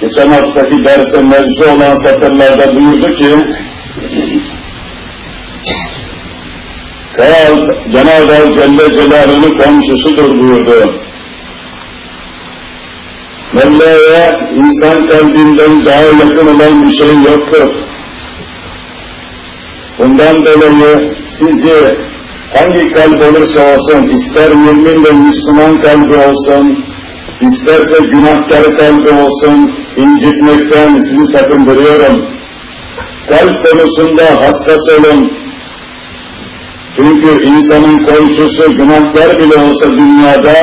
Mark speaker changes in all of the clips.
Speaker 1: geçen haftaki derse mevzu olan satırlarda buyurdu ki Kral Cenab-ı Hak Celle Celaluhu'nun komşusudur buyurdu. Mevla'ya insan kalbinden daha yakın olan bir şey yoktur. Bundan dolayı sizi hangi kalp olursa olsun, ister mümin ve Müslüman kalbi olsun, isterse günahkar kalbi olsun, incitmekten sizi sakındırıyorum. Kalp konusunda hassas olun. Çünkü insanın komşusu günahkar bile olsa dünyada,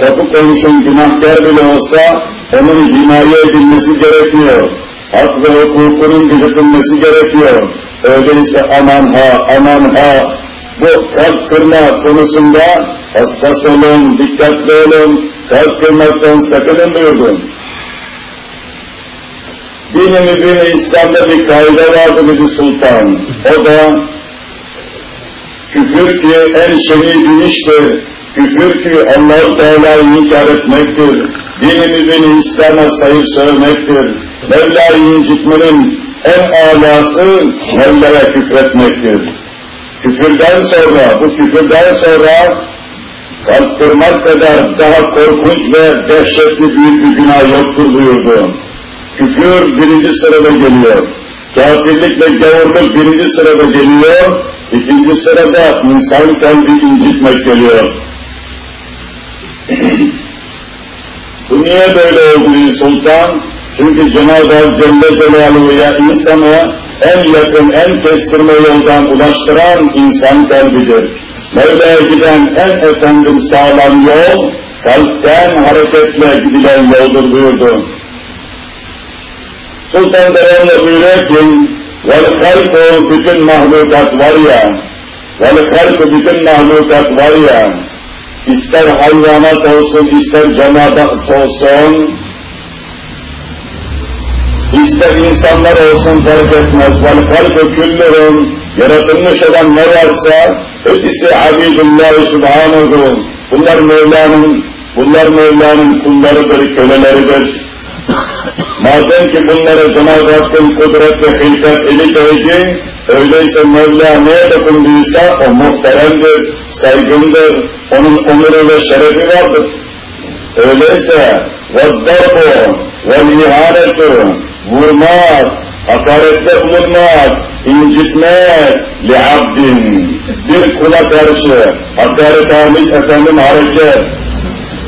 Speaker 1: kapı komşun günahkar bile olsa, onun himaye edilmesi gerekiyor. Hak ve hukukunun gözetilmesi gerekiyor. Öyleyse aman ha, aman ha, bu kalp kırma konusunda hassas olun, dikkatli olun, kalp kırmaktan sakının buyurdum. Dini mübini İslam'da bir kaide vardı bizi sultan. O da küfür ki en şeni iştir. Küfür ki Allah-u Teala'yı inkar etmektir. Dini mübini İslam'a sayıp sövmektir. Mevla'yı incitmenin en alası Mevla'ya küfretmektir. Küfürden sonra, bu küfürden sonra kalp kırmak kadar daha korkunç ve dehşetli büyük bir günah yoktur buyurdu. Küfür birinci sırada geliyor. Kafirlik ve gavurluk birinci sırada geliyor. İkinci sırada insan kalbi incitmek geliyor. Bu niye böyle oldu sultan? Çünkü Cenab-ı Hak Celle Celaluhu'ya insanı en yakın, en kestirme yoldan ulaştıran insan kalbidir. Mevla'ya giden en efendim sağlam yol, kalpten hareketle gidilen yoldur buyurdu. Sultan devamlı buyuruyor ki, vel halku bütün mahlukat var ya, vel halku bütün mahlukat var ya, ister hayvanat olsun, ister cemaat olsun, ister insanlar olsun fark etmez. Vel halku yaratılmış olan ne varsa, hepsi abidullah subhanahu, bunlar Mevla'nın, bunlar Mevla'nın kullarıdır, köleleridir. Madem ki bunlara Cenab-ı Hakk'ın kudret ve hilkat eli değdi, öyleyse Mevla neye dokunduysa o muhteremdir, saygındır, onun onuru ve şerefi vardır. Öyleyse وَالدَّرْبُ وَالْمِهَانَةُ vurmak, hakarette bulunmak, incitmek liabdin bir kula karşı hakaret almış efendim hareket,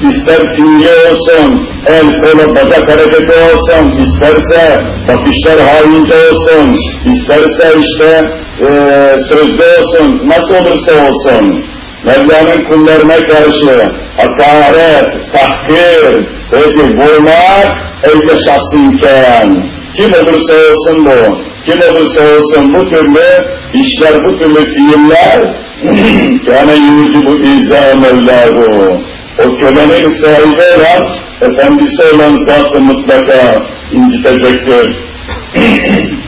Speaker 1: ister fiili olsun, el kolu bacak hareketi olsun, isterse bakışlar haince olsun, isterse işte e, sözde olsun, nasıl olursa olsun, Mevla'nın kullarına karşı hakaret, tahkir, peki vurmak elde şahsıyken, kim olursa olsun bu, kim olursa olsun bu türlü işler, bu türlü fiiller, kâne yüzü bu izâ Mevlâhu, o kölenin sahibi olan, efendisi olan zatı mutlaka incitecektir.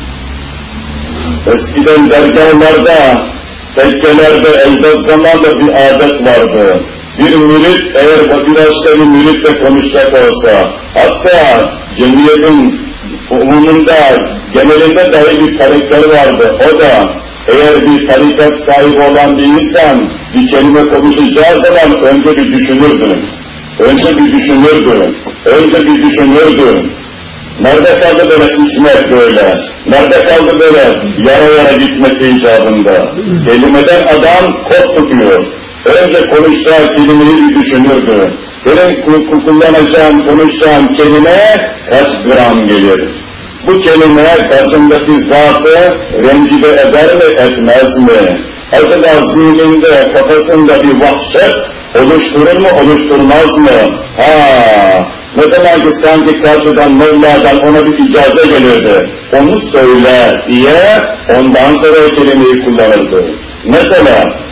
Speaker 1: Eskiden dergahlarda, tekkelerde, ecdat zamanında bir adet vardı. Bir mürit eğer başka bir müritle konuşacak olsa, hatta cemiyetin umumunda, genelinde dahi bir karakter vardı. O da eğer bir tarikat sahibi olan bir insan bir kelime konuşacağı zaman önce bir düşünürdü. Önce bir düşünürdü. Önce bir düşünürdü. Nerede kaldı böyle hikmet böyle? Nerede kaldı böyle yara yara gitmek icabında? Kelimeden adam kod tutuyor. Önce konuşacağı kelimeyi düşünürdü. Benim kullanacağım, konuşacağım kelime kaç gram gelir? Bu kelime karşımdaki zatı rencide eder mi etmez mi? Acaba zihninde, kafasında bir vahşet oluşturur mu, oluşturmaz mı? Ha, ne zaman ki sanki karşıdan Mevla'dan ona bir icaze gelirdi, onu söyle diye ondan sonra kelimeyi kullanırdı. Mesela,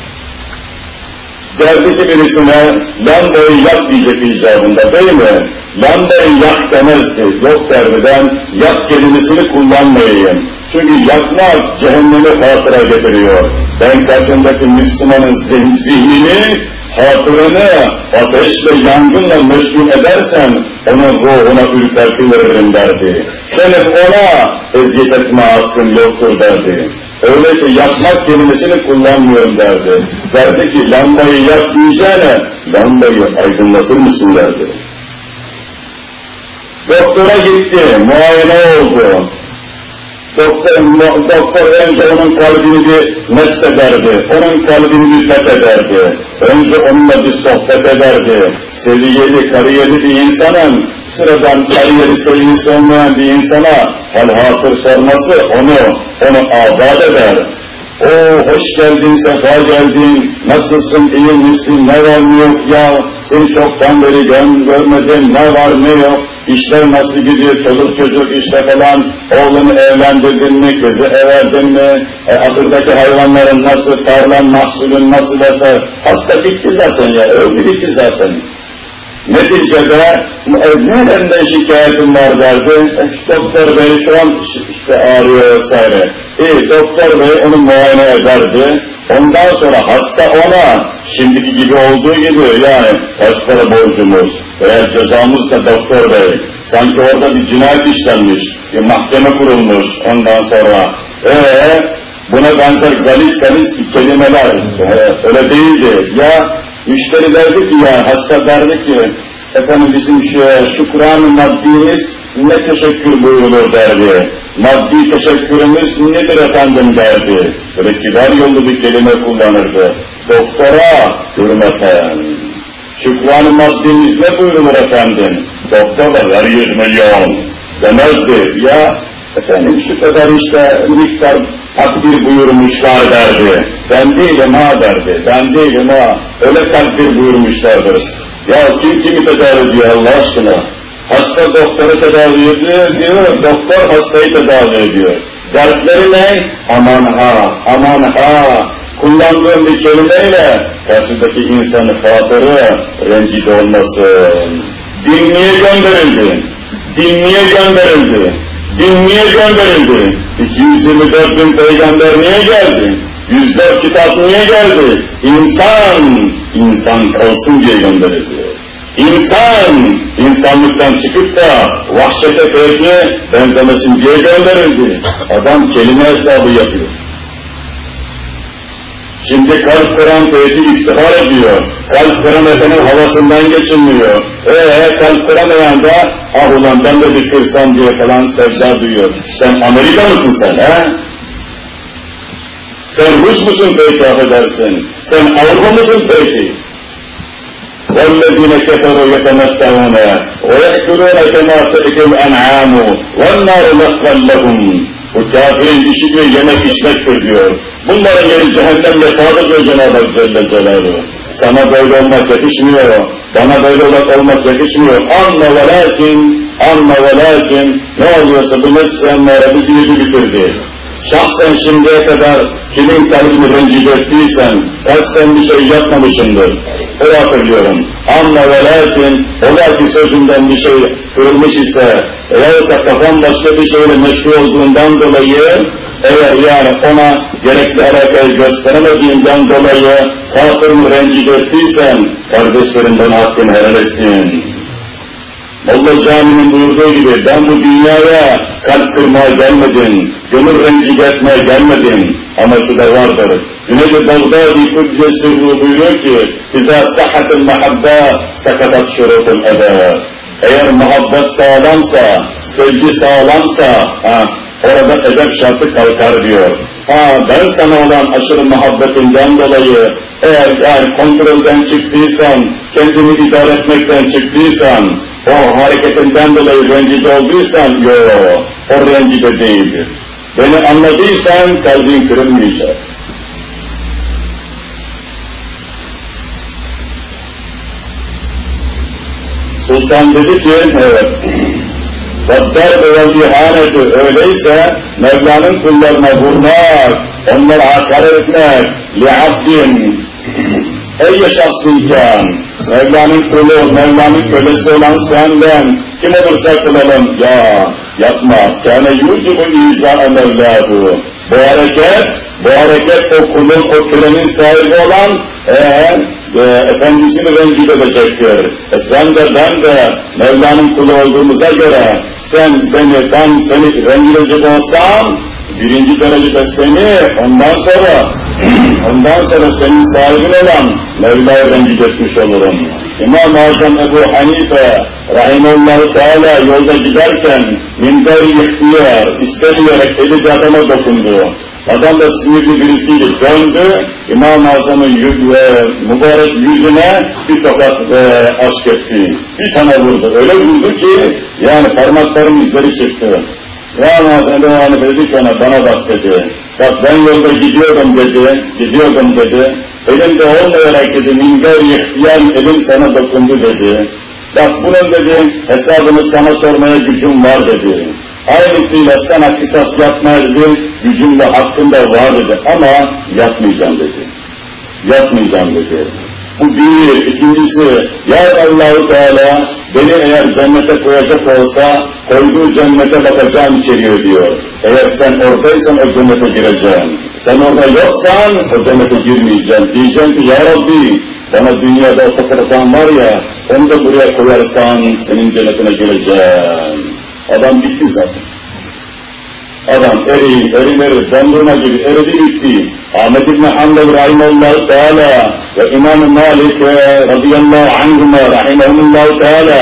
Speaker 1: derdi ki birisine lambayı yak diyecek icabında değil mi? Lambayı yak demezdi. Yok derdi ben yak kelimesini kullanmayayım. Çünkü yakmak cehennemi hatıra getiriyor. Ben karşımdaki Müslümanın zihnini, hatırını ateşle, yangınla meşgul edersen onun ruhuna ürperti veririm derdi. Senin ona eziyet etme hakkın yoktur derdi. Öyleyse yakmak kelimesini kullanmıyorum derdi. Derdi ki lambayı yak diyeceğine lambayı aydınlatır mısın derdi. Doktora gitti, muayene oldu. Doktor, doktor önce onun kalbini mest ederdi, onun kalbini fethederdi. Önce onunla bir sohbet ederdi. Seviyeli, kariyerli bir insanın, sıradan kariyeri sevgisi olmayan bir insana hal hatır sorması onu, onu azat eder. O hoş geldin, sefa geldin, nasılsın, iyi misin, ne var ne yok? Ya, seni çoktan beri görmedim, ne var ne yok, işler nasıl gidiyor, çocuk çocuk işte falan, oğlunu evlendirdin mi, kızı everdin mi, e, ahırdaki hayvanların nasıl, tarlan mahsulün nasıl vesaire, hasta bitti zaten ya, öldü bitti zaten. Neticede nereden şikayetim var derdi. E, doktor bey şu an işte ağrıyor vesaire. İyi doktor bey onu muayene ederdi. Ondan sonra hasta ona şimdiki gibi olduğu gibi yani kaç para borcumuz veya cezamız da doktor bey. Sanki orada bir cinayet işlenmiş, bir mahkeme kurulmuş ondan sonra. Eee buna benzer galis galis kelimeler e, öyle değildi. Ya Müşteri derdi ki ya, hasta derdi ki, efendim bizim şu şükran-ı maddimiz ne teşekkür buyurulur derdi. Maddi teşekkürümüz nedir efendim derdi. Böyle kibar yollu bir kelime kullanırdı. Doktora hürmeten. Şükran-ı maddimiz ne buyurulur efendim? Doktor da ver yüz milyon demezdi. Ya efendim şu kadar işte miktar takdir buyurmuşlar derdi. Ben değilim ha derdi. Ben değilim ha. Öyle takdir buyurmuşlardır. Ya kim kimi tedavi ediyor Allah aşkına? Hasta doktoru tedavi ediyor diyor, doktor hastayı tedavi ediyor. Dertleri ne? Aman ha, aman ha. Kullandığım bir kelimeyle karşıdaki insanı hatırı rencide olmasın. Dinliye gönderildi. Dinliye gönderildi. Din niye gönderildi? 224 bin peygamber niye geldi? 104 kitap niye geldi? İnsan, insan kalsın diye gönderildi. İnsan, insanlıktan çıkıp da vahşete fevkiye benzemesin diye gönderildi. Adam kelime hesabı yapıyor. Şimdi kalp kıran tevhid iftihar ediyor. Kalp kıran efendim havasından geçilmiyor. Eee kalp kıramayan da ah ulan ben de bir kırsam diye falan sevda duyuyor. Sen Amerika mısın sen he? Sen Rus musun peki affedersin? Sen Avrupa mısın peki? والذين كفروا يتمتعون ويأكلون كما تأكل الأنعام والنار مثوى لهم bu kafirin işi diyor yemek içmektir diyor. Bunların yeri cehennem yatağıdır diyor Cenab-ı Hak Celle Celaluhu. Sana böyle olmak yakışmıyor, bana böyle olmak yakışmıyor. Anla ve lakin, anla ve lakin, ne oluyorsa bu nefsenlere bizi yedi bitirdi. Şahsen şimdiye kadar kimin kalbini rencide ettiysen, kasten bir şey yapmamışımdır. Öyle hatırlıyorum. Anla ve lakin, ola ki sözünden bir şey kırılmış ise, veyahut da kafam başka bir şeyle meşgul olduğundan dolayı, eğer yani ona gerekli alakayı gösteremediğinden dolayı hatırımı rencide ettiysen, kardeşlerinden hakkını helal etsin. Molla Cami'nin buyurduğu gibi ben bu dünyaya kalp kırmaya gelmedim, gönül rencide etmeye gelmedim ama şu da vardır. Cüneyd-i Bağdadi Kudüs'e sırrı buyuruyor ki اِذَا سَحَتِ الْمَحَبَّةِ سَكَتَتْ شُرُطُ الْاَدَى Eğer muhabbet sağlamsa, sevgi sağlamsa, ha, orada edep şartı kalkar diyor. Ha ben sana olan aşırı muhabbetinden dolayı eğer yani kontrolden çıktıysan, kendini idare etmekten çıktıysan, Oh, ora che tentando le 24 sen yo, öğrenci de değildir. Beni anladıysan kalbin kırılmayacak. Sultan dedi ki, evet, Vaddar ve öyleyse Mevla'nın kullarına vurmak, onlar hakaret etmek, li'abdin, Ey şahsın kan, Mevla'nın kulu, Mevla'nın kölesi olan senden, kim olursa kılalım, ya yapma, kâne yucibu izâ'a Mevlâhu. Bu hareket, bu hareket o kulun, o kölenin sahibi olan, ee, e, efendisini rencide edecektir. E sen de ben de Mevla'nın kulu olduğumuza göre sen beni, ben seni rencide edecek olsam birinci derecede seni ondan sonra ondan sonra senin sahibin olan Mevla'yı rencide etmiş olurum. İmam-ı Azam Ebu Hanife Rahimallahu Teala yolda giderken minber ihtiyar istemeyerek eli bir adama dokundu. Adam da sinirli birisiyle döndü, İmam-ı Azam'ın e, mübarek yüzüne bir tokat e, aşk etti. Bir tane vurdu. Öyle vurdu ki yani parmakların izleri çıktı. İmam-ı Azam Ebu dedi ki ona bana bak dedi. Bak ben yolda gidiyorum dedi, gidiyordum dedi. Elimde olmayarak dedi, minber ihtiyar elim sana dokundu dedi. Bak bunun dedi, hesabını sana sormaya gücüm var dedi. Aynısıyla sana kısas yapmaya bir gücüm de hakkım da var dedi ama yapmayacağım dedi. Yapmayacağım dedi. Bu bir. ikincisi, ya Allahu Teala beni eğer cennete koyacak olsa koyduğu cennete bakacağım içeriye diyor. Eğer sen oradaysan o cennete gireceğim. Sen orada yoksan o cennete girmeyeceğim. Diyeceğim ki ya Rabbi bana dünyada o var ya onu da buraya koyarsan senin cennetine gireceğim. Adam bitti zaten. Adam eri, eri eri, dondurma gibi eridi bitti. Ahmet İbni Hanbel Rahimallahu Teala ve İmam-ı Malik radıyallahu anhuma rahimahullahu Teala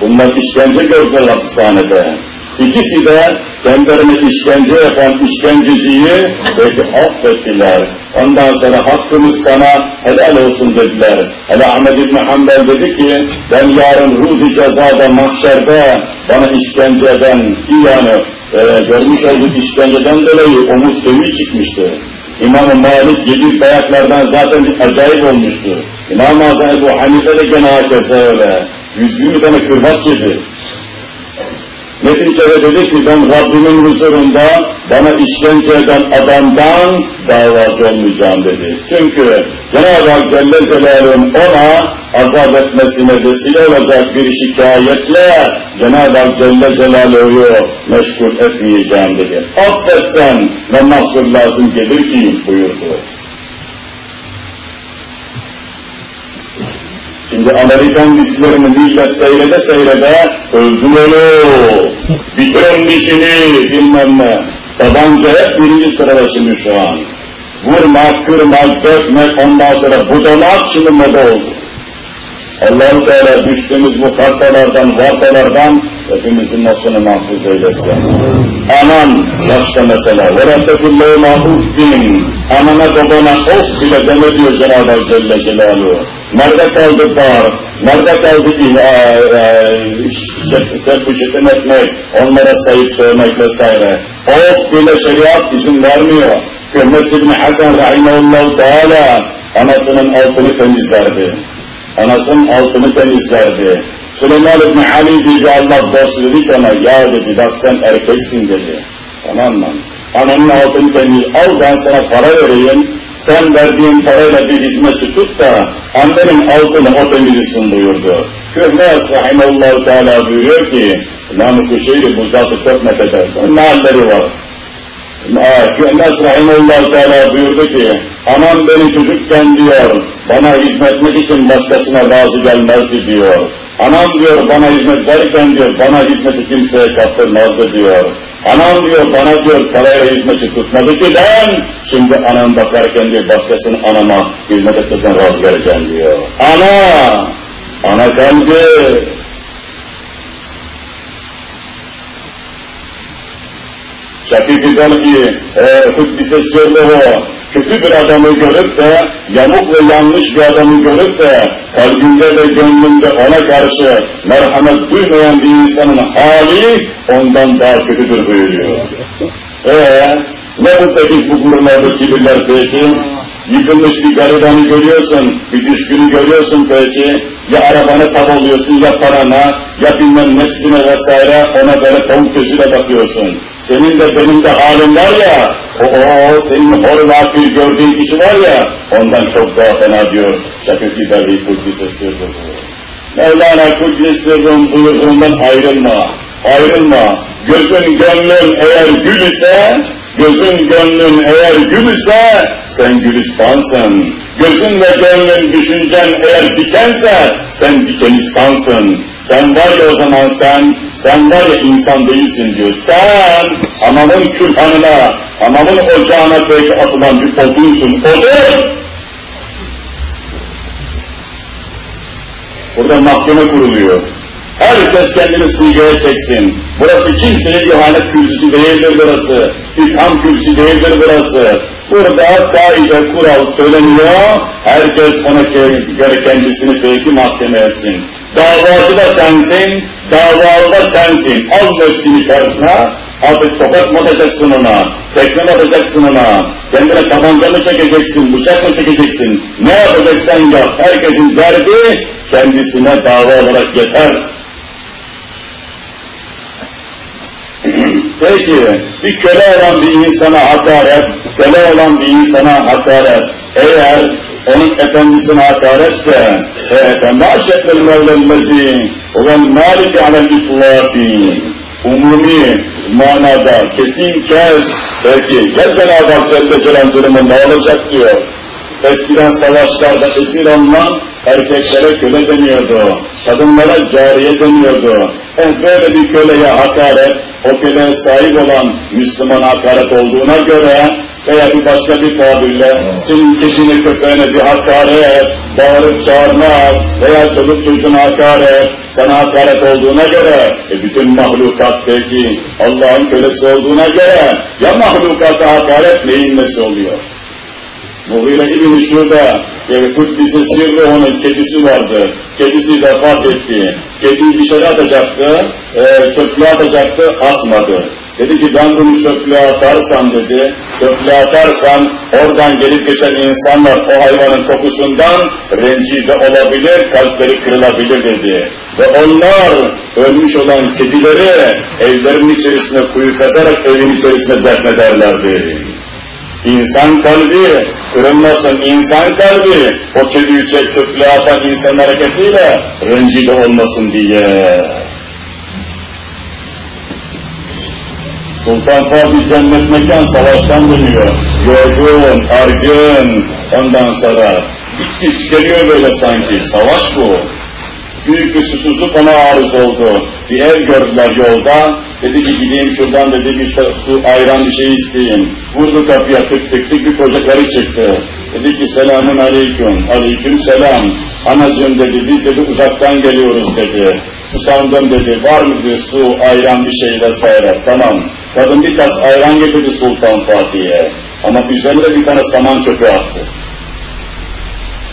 Speaker 1: bunlar işkence gördüler hapishanede. İkisi de kendilerine işkence yapan işkenceciyi belki affettiler. Ondan sonra hakkımız sana helal olsun dediler. Hele Ahmed İbni Hanbel dedi ki ben yarın ruzi cezada mahşerde bana işkence eden yani e, görmüş olduğu işkenceden dolayı omuz kemiği çıkmıştı. İmam-ı Malik yedi dayaklardan zaten acayip olmuştu. İmam-ı Azam Ebu Hanife de gene herkese öyle. Yüz yirmi tane kırbaç yedi. Neticede dedi ki ben Rabbimin huzurunda bana işkence eden adamdan davacı olmayacağım dedi. Çünkü Cenab-ı Hak Celle Celaluhu'nun ona azap etmesine vesile olacak bir şikayetle Cenab-ı Hak Celle Celaluhu'yu meşgul etmeyeceğim dedi. Affetsen ne mahsur lazım gelir ki buyurdu. Şimdi Amerikan dizlerini millet seyrede seyrede öldün onu, bitirin dişini bilmem ne. Tabanca hep birinci sırada şimdi şu an. Vurmak, kırmak, dökmek ondan sonra budalamak şimdi moda oldu. Allah-u Teala düştüğümüz bu kartalardan, vartalardan hepimizin nafsını mahfuz eylesin. Anan başta mesela. وَرَبَّكُ اللّٰهُ مَعُفْدِينَ Anana babana of bile deme diyor Cenab-ı Hak Celle Celaluhu. Nerede kaldı dar? Nerede kaldı serpişetin etmek, onlara sayıp söylemek vesaire. Of bile şeriat izin vermiyor. Kürmes İbni Hasan Rahimahullahu Teala anasının altını temizlerdi. Anasının altını temizlerdi. Süleyman İbni Ali diye Allah dostu dedi ki ona ya dedi bak sen erkeksin dedi. Tamam mı? Ananın altını temiz al ben sana para vereyim sen verdiğin parayla bir hizmetçi tut da annenin altını o temizlesin buyurdu. Köhnes Rahimallahu Teala buyuruyor ki İmam-ı Kuşeyri bu zatı çok metheder. Ne halleri var? Köhnes Rahimallahu Teala buyurdu ki anam beni çocukken diyor bana hizmetmek için başkasına razı gelmezdi diyor. Anam diyor bana hizmet verirken diyor bana hizmeti kimseye kaptırmazdı diyor. Anam diyor bana diyor parayla hizmeti tutmadı ki ben şimdi anam bakarken diyor başkasının anama hizmet etmesine razı geleceğim diyor. Ana! Ana kalbi! Şakik-i Belki, e, Hüddise Sirruhu, kötü bir adamı görüp de, yamuk ve yanlış bir adamı görüp de, kalbinde ve gönlünde ona karşı merhamet duymayan bir insanın hali ondan daha kötüdür buyuruyor. Eee, ne bu peki bu gururlarda kibirler peki? Yıkılmış bir garibanı görüyorsun, bir düşkünü görüyorsun peki, Ya arabana tav oluyorsun, ya parana, ya bilmem nefsine vesaire, ona böyle tavuk gözüyle bakıyorsun. Senin de benim de halim var ya, o, senin hor vakil gördüğün kişi var ya, ondan çok daha fena diyor. Şakir İberli Kudüs'e sırrı Mevlana Kudüs'e buyurduğundan ayrılma, ayrılma. Gözün gönlün eğer gül ise, gözün gönlün eğer gül ise, sen gülistansın. Gözün ve gönlün düşüncen eğer dikense, sen dikenistansın. Sen var ya o zaman sen, sen var ya insan değilsin diyor. Sen anamın külhanına, anamın ocağına belki atılan bir odunsun. Odur! Burada mahkeme kuruluyor. Herkes kendini sıyıya çeksin. Burası kimsenin ihanet kürsüsü değildir burası. İtham kürsüsü değildir burası. Burada kaide, kural söyleniyor. Herkes ona göre kendisini peki mahkeme etsin. Davacı da sensin, davalı da sensin. Al nefsini karşısına, artık tokat mı atacaksın ona, tekme mi atacaksın ona, kendine tabanca mı çekeceksin, bıçak mı çekeceksin, ne yapacaksan yap. Herkesin derdi kendisine dava olarak yeter. Peki, bir köle olan bir insana hakaret, köle olan bir insana hakaret, eğer onun efendisine hakaretse, فَمَا شَكَّ الْمَوْلَ الَّذ۪ي وَمَا الْمَالِكَ عَلَى الْاِطْلَاقِ Umumi manada kesin kes, peki ya Cenab-ı Hak Celle Celal durumu ne olacak diyor. Eskiden savaşlarda esir alınan erkeklere köle deniyordu, kadınlara cariye deniyordu. Eh böyle bir köleye hakaret, o köleye sahip olan Müslüman hakaret olduğuna göre veya bir başka bir tabirle senin keçini köpeğine bir hakaret, bağırıp çağırmak veya çocuk çocuğuna hakaret, sana hakaret olduğuna göre e bütün mahlukat peki Allah'ın kölesi olduğuna göre ya mahlukata hakaret neyin nesi oluyor? Mughire İbn-i Şube, yani Kuddis'e sirri onun kedisi vardı. Kedisi vefat etti. Kediyi dışarı atacaktı, e, çöplüğe atacaktı, atmadı. Dedi ki ben bunu çöplüğe atarsam dedi, çöplüğe atarsam oradan gelip geçen insanlar o hayvanın kokusundan rencide olabilir, kalpleri kırılabilir dedi. Ve onlar ölmüş olan kedileri evlerin içerisine kuyu kazarak evin içerisine defnederlerdi. İnsan kalbi kırılmasın, insan kalbi o kediyi çöplüğe atan insan hareketiyle rencide olmasın diye. Sultan Fatih cennet mekan savaştan dönüyor. Yorgun, argın, ondan sonra bitki geliyor böyle sanki. Savaş bu. Büyük bir susuzluk ona arız oldu. Bir ev gördüler yolda. Dedi ki gideyim şuradan dedi işte su ayran bir şey isteyeyim. Vurdu kapıya tık tık tık bir koca karı çıktı. Dedi ki selamun aleyküm. Aleyküm selam. Anacığım dedi biz dedi uzaktan geliyoruz dedi. Susandım dedi. Var mı bir su, ayran bir şey vesaire. Tamam. Kadın bir tas ayran getirdi Sultan Fatih'e. Ama üzerine bir tane saman çöpü attı.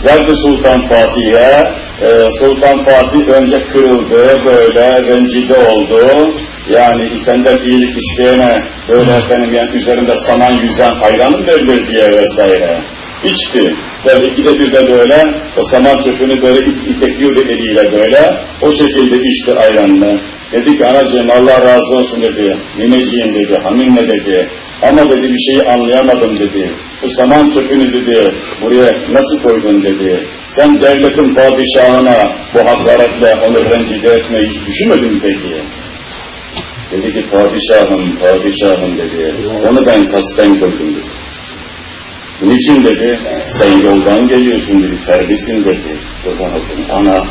Speaker 1: Verdi Sultan Fatih'e. Ee, Sultan Fatih önce kırıldı, böyle rencide oldu. Yani senden iyilik isteyene böyle efendim yani üzerinde saman yüzen ayranı verilir diye vesaire. İçti. Böyle ikide bir de böyle o saman çöpünü böyle it itekliyordu eliyle böyle. O şekilde içti ayranını. Dedi ki anacığım Allah razı olsun dedi. Nineciğim dedi, haminle dedi. Ama dedi bir şeyi anlayamadım dedi. Bu saman çöpünü dedi, buraya nasıl koydun dedi. Sen devletin padişahına bu hakaretle onu rencide etmeyi hiç düşünmedin peki. Dedi ki padişahım, padişahım dedi. Onu ben kasten koydum dedi. Niçin dedi, sen yoldan geliyorsun dedi, terbisin dedi. Kurban oldum, ana,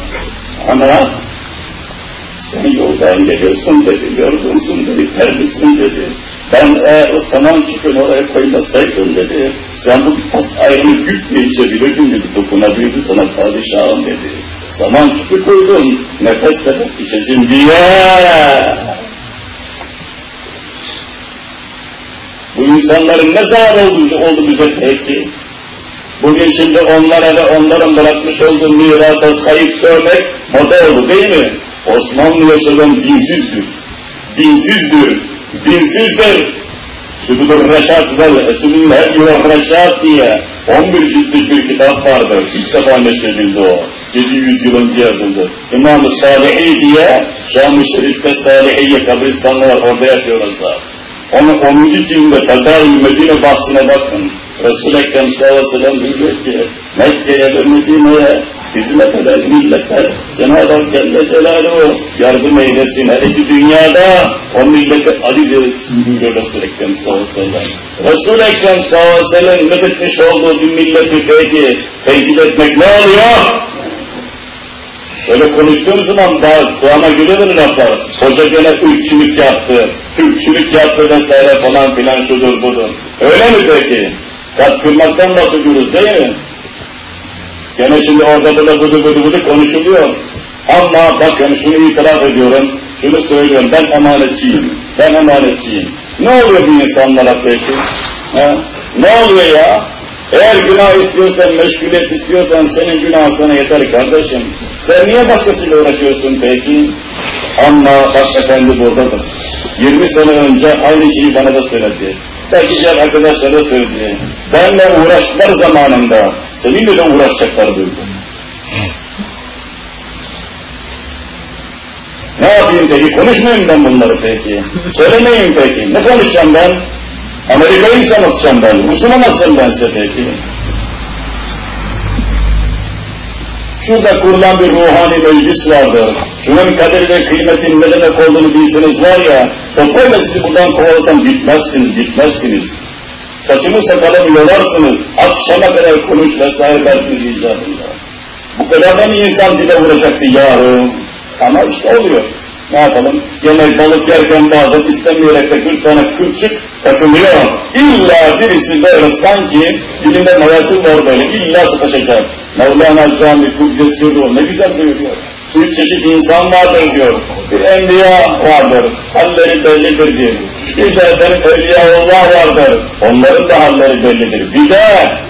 Speaker 1: ana, sen yoldan geliyorsun dedi, yorgunsun dedi, terbisin dedi. Ben eğer o saman çükünü oraya koymasaydım dedi, sen bu tas ayrını gütle içebilirdin dedi, dokunabilirdi sana padişahım dedi. Saman çükü koydun, nefes nefes içesin diye. Bu insanların ne zarar oldu, oldu bize peki? Bugün şimdi onlara ve onların bırakmış olduğu mirasa sahip söylemek moda oldu değil mi? Osmanlı yaşayan dinsizdir. Dinsizdir. Dinsizdir. Sübüdür Reşat ve Esülüller Yuvar Reşat diye 11 ciltlik bir kitap vardır. İlk defa neşredildi o. 700 yıl önce yazıldı. İmam-ı Salihi diye Cami-i Şerif'te Salihiye kabristanlı var, orada yatıyorlar. Onun 10. cildinde Fedâ-ül Medine bahsine bakın. Resul-i Ekrem sallallahu aleyhi ve sellem diyor ki Mekke'ye ve Medine'ye hizmet eden milletler Cenab-ı Hak Celle Celaluhu yardım eylesin her iki dünyada o millete aziz etsin diyor Resul-i Ekrem sallallahu aleyhi ve sellem. Resul-i Ekrem sallallahu aleyhi ve sellem methetmiş olduğu bir milleti peki tehdit etmek ne oluyor? Öyle konuştuğum zaman daha kulağıma geliyor laflar. Hoca gene ırkçılık yaptı, Türkçülük yaptı vesaire falan filan şudur budur. Öyle mi peki? Kat kırmaktan bahsediyoruz değil mi? Gene şimdi orada burada budu budu budu konuşuluyor. Ama bakın şunu itiraf ediyorum, şunu söylüyorum, ben emanetçiyim, ben emanetçiyim. Ne oluyor bu insanlara peki? Ha? Ne oluyor ya? Eğer günah istiyorsan, meşguliyet istiyorsan senin günah sana yeter kardeşim. Sen niye başkasıyla uğraşıyorsun peki? Ama bak efendi buradadır. 20 sene önce aynı şeyi bana da söyledi. Belki diğer arkadaşlara da söyledi. Benle uğraştılar zamanında. Seninle de uğraşacaklar buyurdu. Ne yapayım peki? Konuşmayayım ben bunları peki. Söylemeyeyim peki. Ne konuşacağım ben? Amerika'yı mı anlatacağım ben? Rus'u anlatacağım ben size peki? Şurada kurulan bir ruhani meclis vardır. Şunun kadir ve kıymetin ne demek olduğunu bilseniz var ya, toplayla sizi buradan kovalasam gitmezsiniz, gitmezsiniz. Saçımı sakalımı yolarsınız, akşama kadar konuş vesaire dersiniz icabında. Bu kadar da insan dile vuracaktı yahu? Ama işte oluyor. Ne yapalım? Yemek balık yerken bazen istemeyerek de bir tane kılçık takılıyor. İlla birisi böyle sanki dilinde mayası var böyle illa sataşacak. Mevlana Cami Ruh ne güzel buyuruyor. Üç çeşit insan vardır diyor. Bir enbiya vardır. Halleri bellidir diyor. Bir de efendim Evliyaullah vardır. Onların da halleri bellidir. Bir de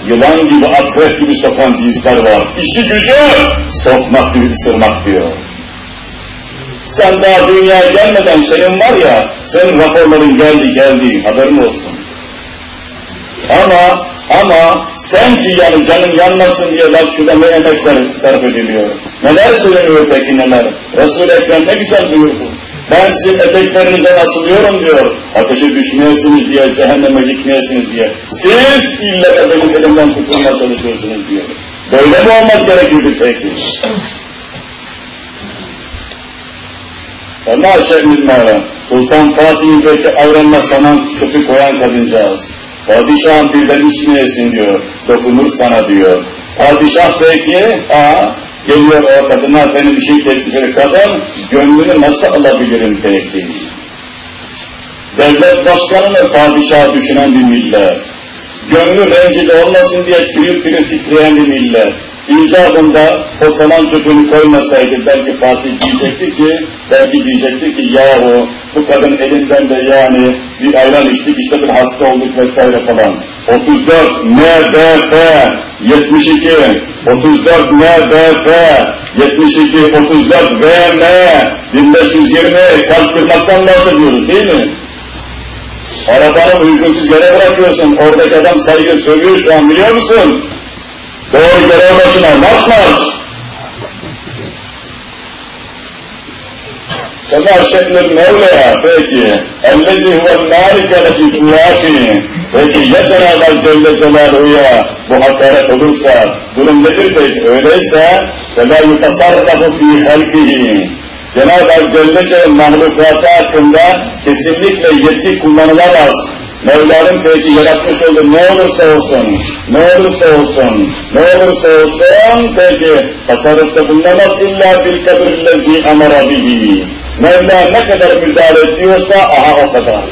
Speaker 1: yılan gibi, akrep gibi sokan cinsler var. İşi gücü sokmak gibi ısırmak diyor. Sen daha dünyaya gelmeden senin var ya, senin raporların geldi geldi, haberin olsun. Ama, ama sen ki yani canın yanmasın diye bak şurada ne emekler sarf ediliyor. Neler söyleniyor peki neler? Resul-i Ekrem ne güzel buyurdu. Ben sizin eteklerinize asılıyorum diyor. Ateşe düşmeyesiniz diye, cehenneme gitmeyesiniz diye. Siz ille de benim elimden kurtulmaya çalışıyorsunuz diyor. Böyle mi olmak gerekirdi peki? Ama şeklinde Sultan Fatih'in peki avranına saman köpü koyan kadıncağız. Padişahın birden içmeyesin diyor. Dokunur sana diyor. Padişah peki ha, geliyor o kadına seni bir şey teklif ediyor. Kadın gönlünü nasıl alabilirim peki? Devlet başkanını padişah düşünen bir millet. Gönlü rencide olmasın diye tüyü tüyü titreyen bir millet. İcabında o saman çöpünü koymasaydı belki Fatih diyecekti ki, belki diyecekti ki yahu bu kadın elinden de yani bir ayran içtik işte bir hasta olduk vesaire falan. 34 NDF 72 34 NDF 72 34 VM 1520 kalp kırmaktan bahsediyoruz değil mi? Arabanı uygunsuz yere bırakıyorsun. Oradaki adam saygı sövüyor şu an biliyor musun? Doğru görev başına marş marş. Kema şeklin Mevla'ya peki. Ellezi huvel mâlikeleti tuâki. Peki ya Cenab-ı Hak Celle Celaluhu'ya bu hakaret olursa durum nedir peki? Öyleyse فَلَا يُتَصَرَّفُ ف۪ي خَلْقِهِ Cenab-ı Hak Celle Celle mahlukatı hakkında kesinlikle yetki kullanılamaz. Mevla'nın peki yaratmış olduğu ne olursa olsun, ne olursa olsun, ne olursa olsun peki tasarrufta bulunamaz illa bil kabirlezi amara bihi. Mevla ne kadar müdahale ediyorsa aha o kadar.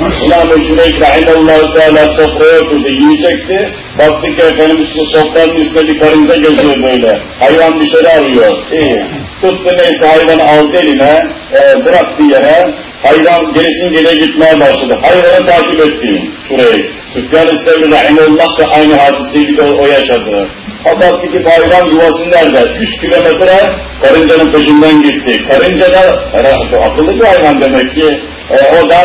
Speaker 1: İmam-ı Cüneyt Rahimallahu Teala sofraya oturdu, yiyecekti. Baktı ki Efendimiz sofranın üstüne bir karınca geziyor böyle. Hayvan bir şey arıyor. İyi. Tuttu neyse hayvanı aldı eline, e, bıraktı yere. Hayvan gerisin geriye gitmeye başladı. Hayvanı takip etti şurayı. Süfyan-ı Sevri Rahimullah da aynı hadiseyi de o yaşadı. Fakat ki hayvan yuvası nerede? 3 kilometre karıncanın peşinden gitti. Karınca da akıllı bir hayvan demek ki. E, o da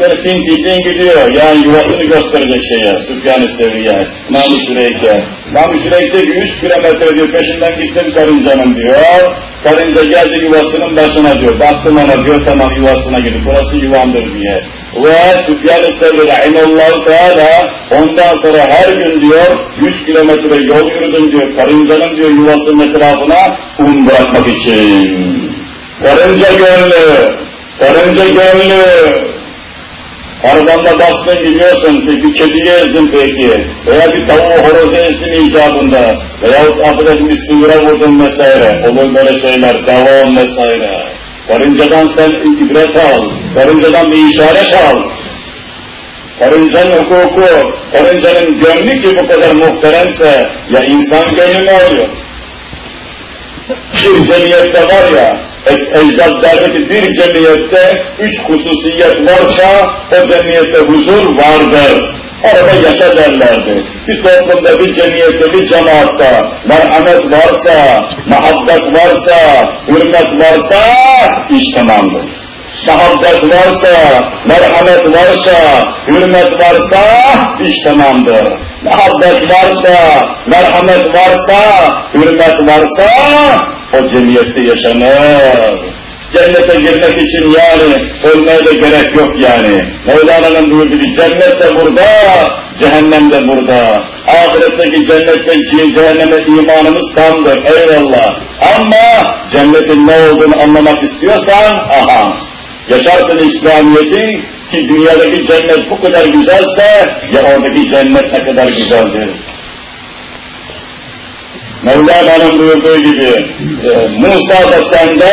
Speaker 1: böyle tinti tin gidiyor. Yani yuvasını gösterecek şeye. Süfyan-ı Sevriye. İmam-ı Süreyk'e. İmam-ı Süreyk'te 100 kilometre diyor peşinden gittim karıncanın diyor. Karınca geldi yuvasının başına diyor. Baktım ona diyor tamam yuvasına gidip burası yuvamdır diye. Ve Süfyan-ı Sevri Rahimallahu Teala ondan sonra her gün diyor 100 kilometre yol yürüdüm diyor. Karıncanın diyor yuvasının etrafına un bırakmak için. Karınca gönlü, karınca gönlü. Arabanla bastın gidiyorsun, bir kediyi ezdin peki, veya bir tavuğu horozu ezdin icabında, veyahut affedersin bir sığıra vurdun vesaire, olur böyle şeyler, devam vesaire. Karıncadan sen ibret al, karıncadan bir işaret al. Karıncanın hukuku, karıncanın gönlü ki bu kadar muhteremse, ya insan gönlü ne oluyor? Bir cemiyette var ya, ecdat derdi ki bir cemiyette üç hususiyet varsa o cemiyette huzur vardır. Orada yaşa derlerdi. Bir toplumda, bir cemiyette, bir cemaatta merhamet varsa, muhabbet varsa, hürmet varsa iş tamamdır. Muhabbet varsa, merhamet varsa, hürmet varsa iş tamamdır. Muhabbet varsa, merhamet varsa, hürmet varsa o cemiyette yaşanır. Cennete girmek için yani ölmeye de gerek yok yani. Mevlana'nın buyurduğu gibi cennet de burada, cehennem de burada. Ahiretteki cennette cehenneme imanımız tamdır eyvallah. Ama cennetin ne olduğunu anlamak istiyorsan aha yaşarsın İslamiyet'i ki dünyadaki cennet bu kadar güzelse ya oradaki cennet ne kadar güzeldir. Mevlana'nın buyurduğu gibi e, Musa da sende,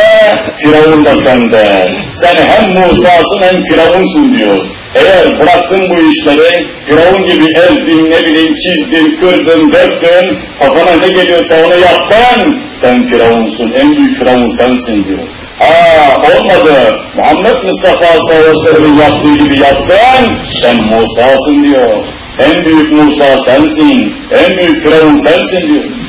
Speaker 1: Firavun da sende. Sen hem Musa'sın hem Firavunsun diyor. Eğer bıraktın bu işleri, Firavun gibi ezdin, ne bileyim çizdin, kırdın, döktün, kafana ne geliyorsa onu yaptın, sen Firavunsun, en büyük Firavun sensin diyor. Aa olmadı, Muhammed Mustafa sallallahu aleyhi yaptığı gibi yaptın, sen Musa'sın diyor. En büyük Musa sensin, en büyük Firavun sensin diyor.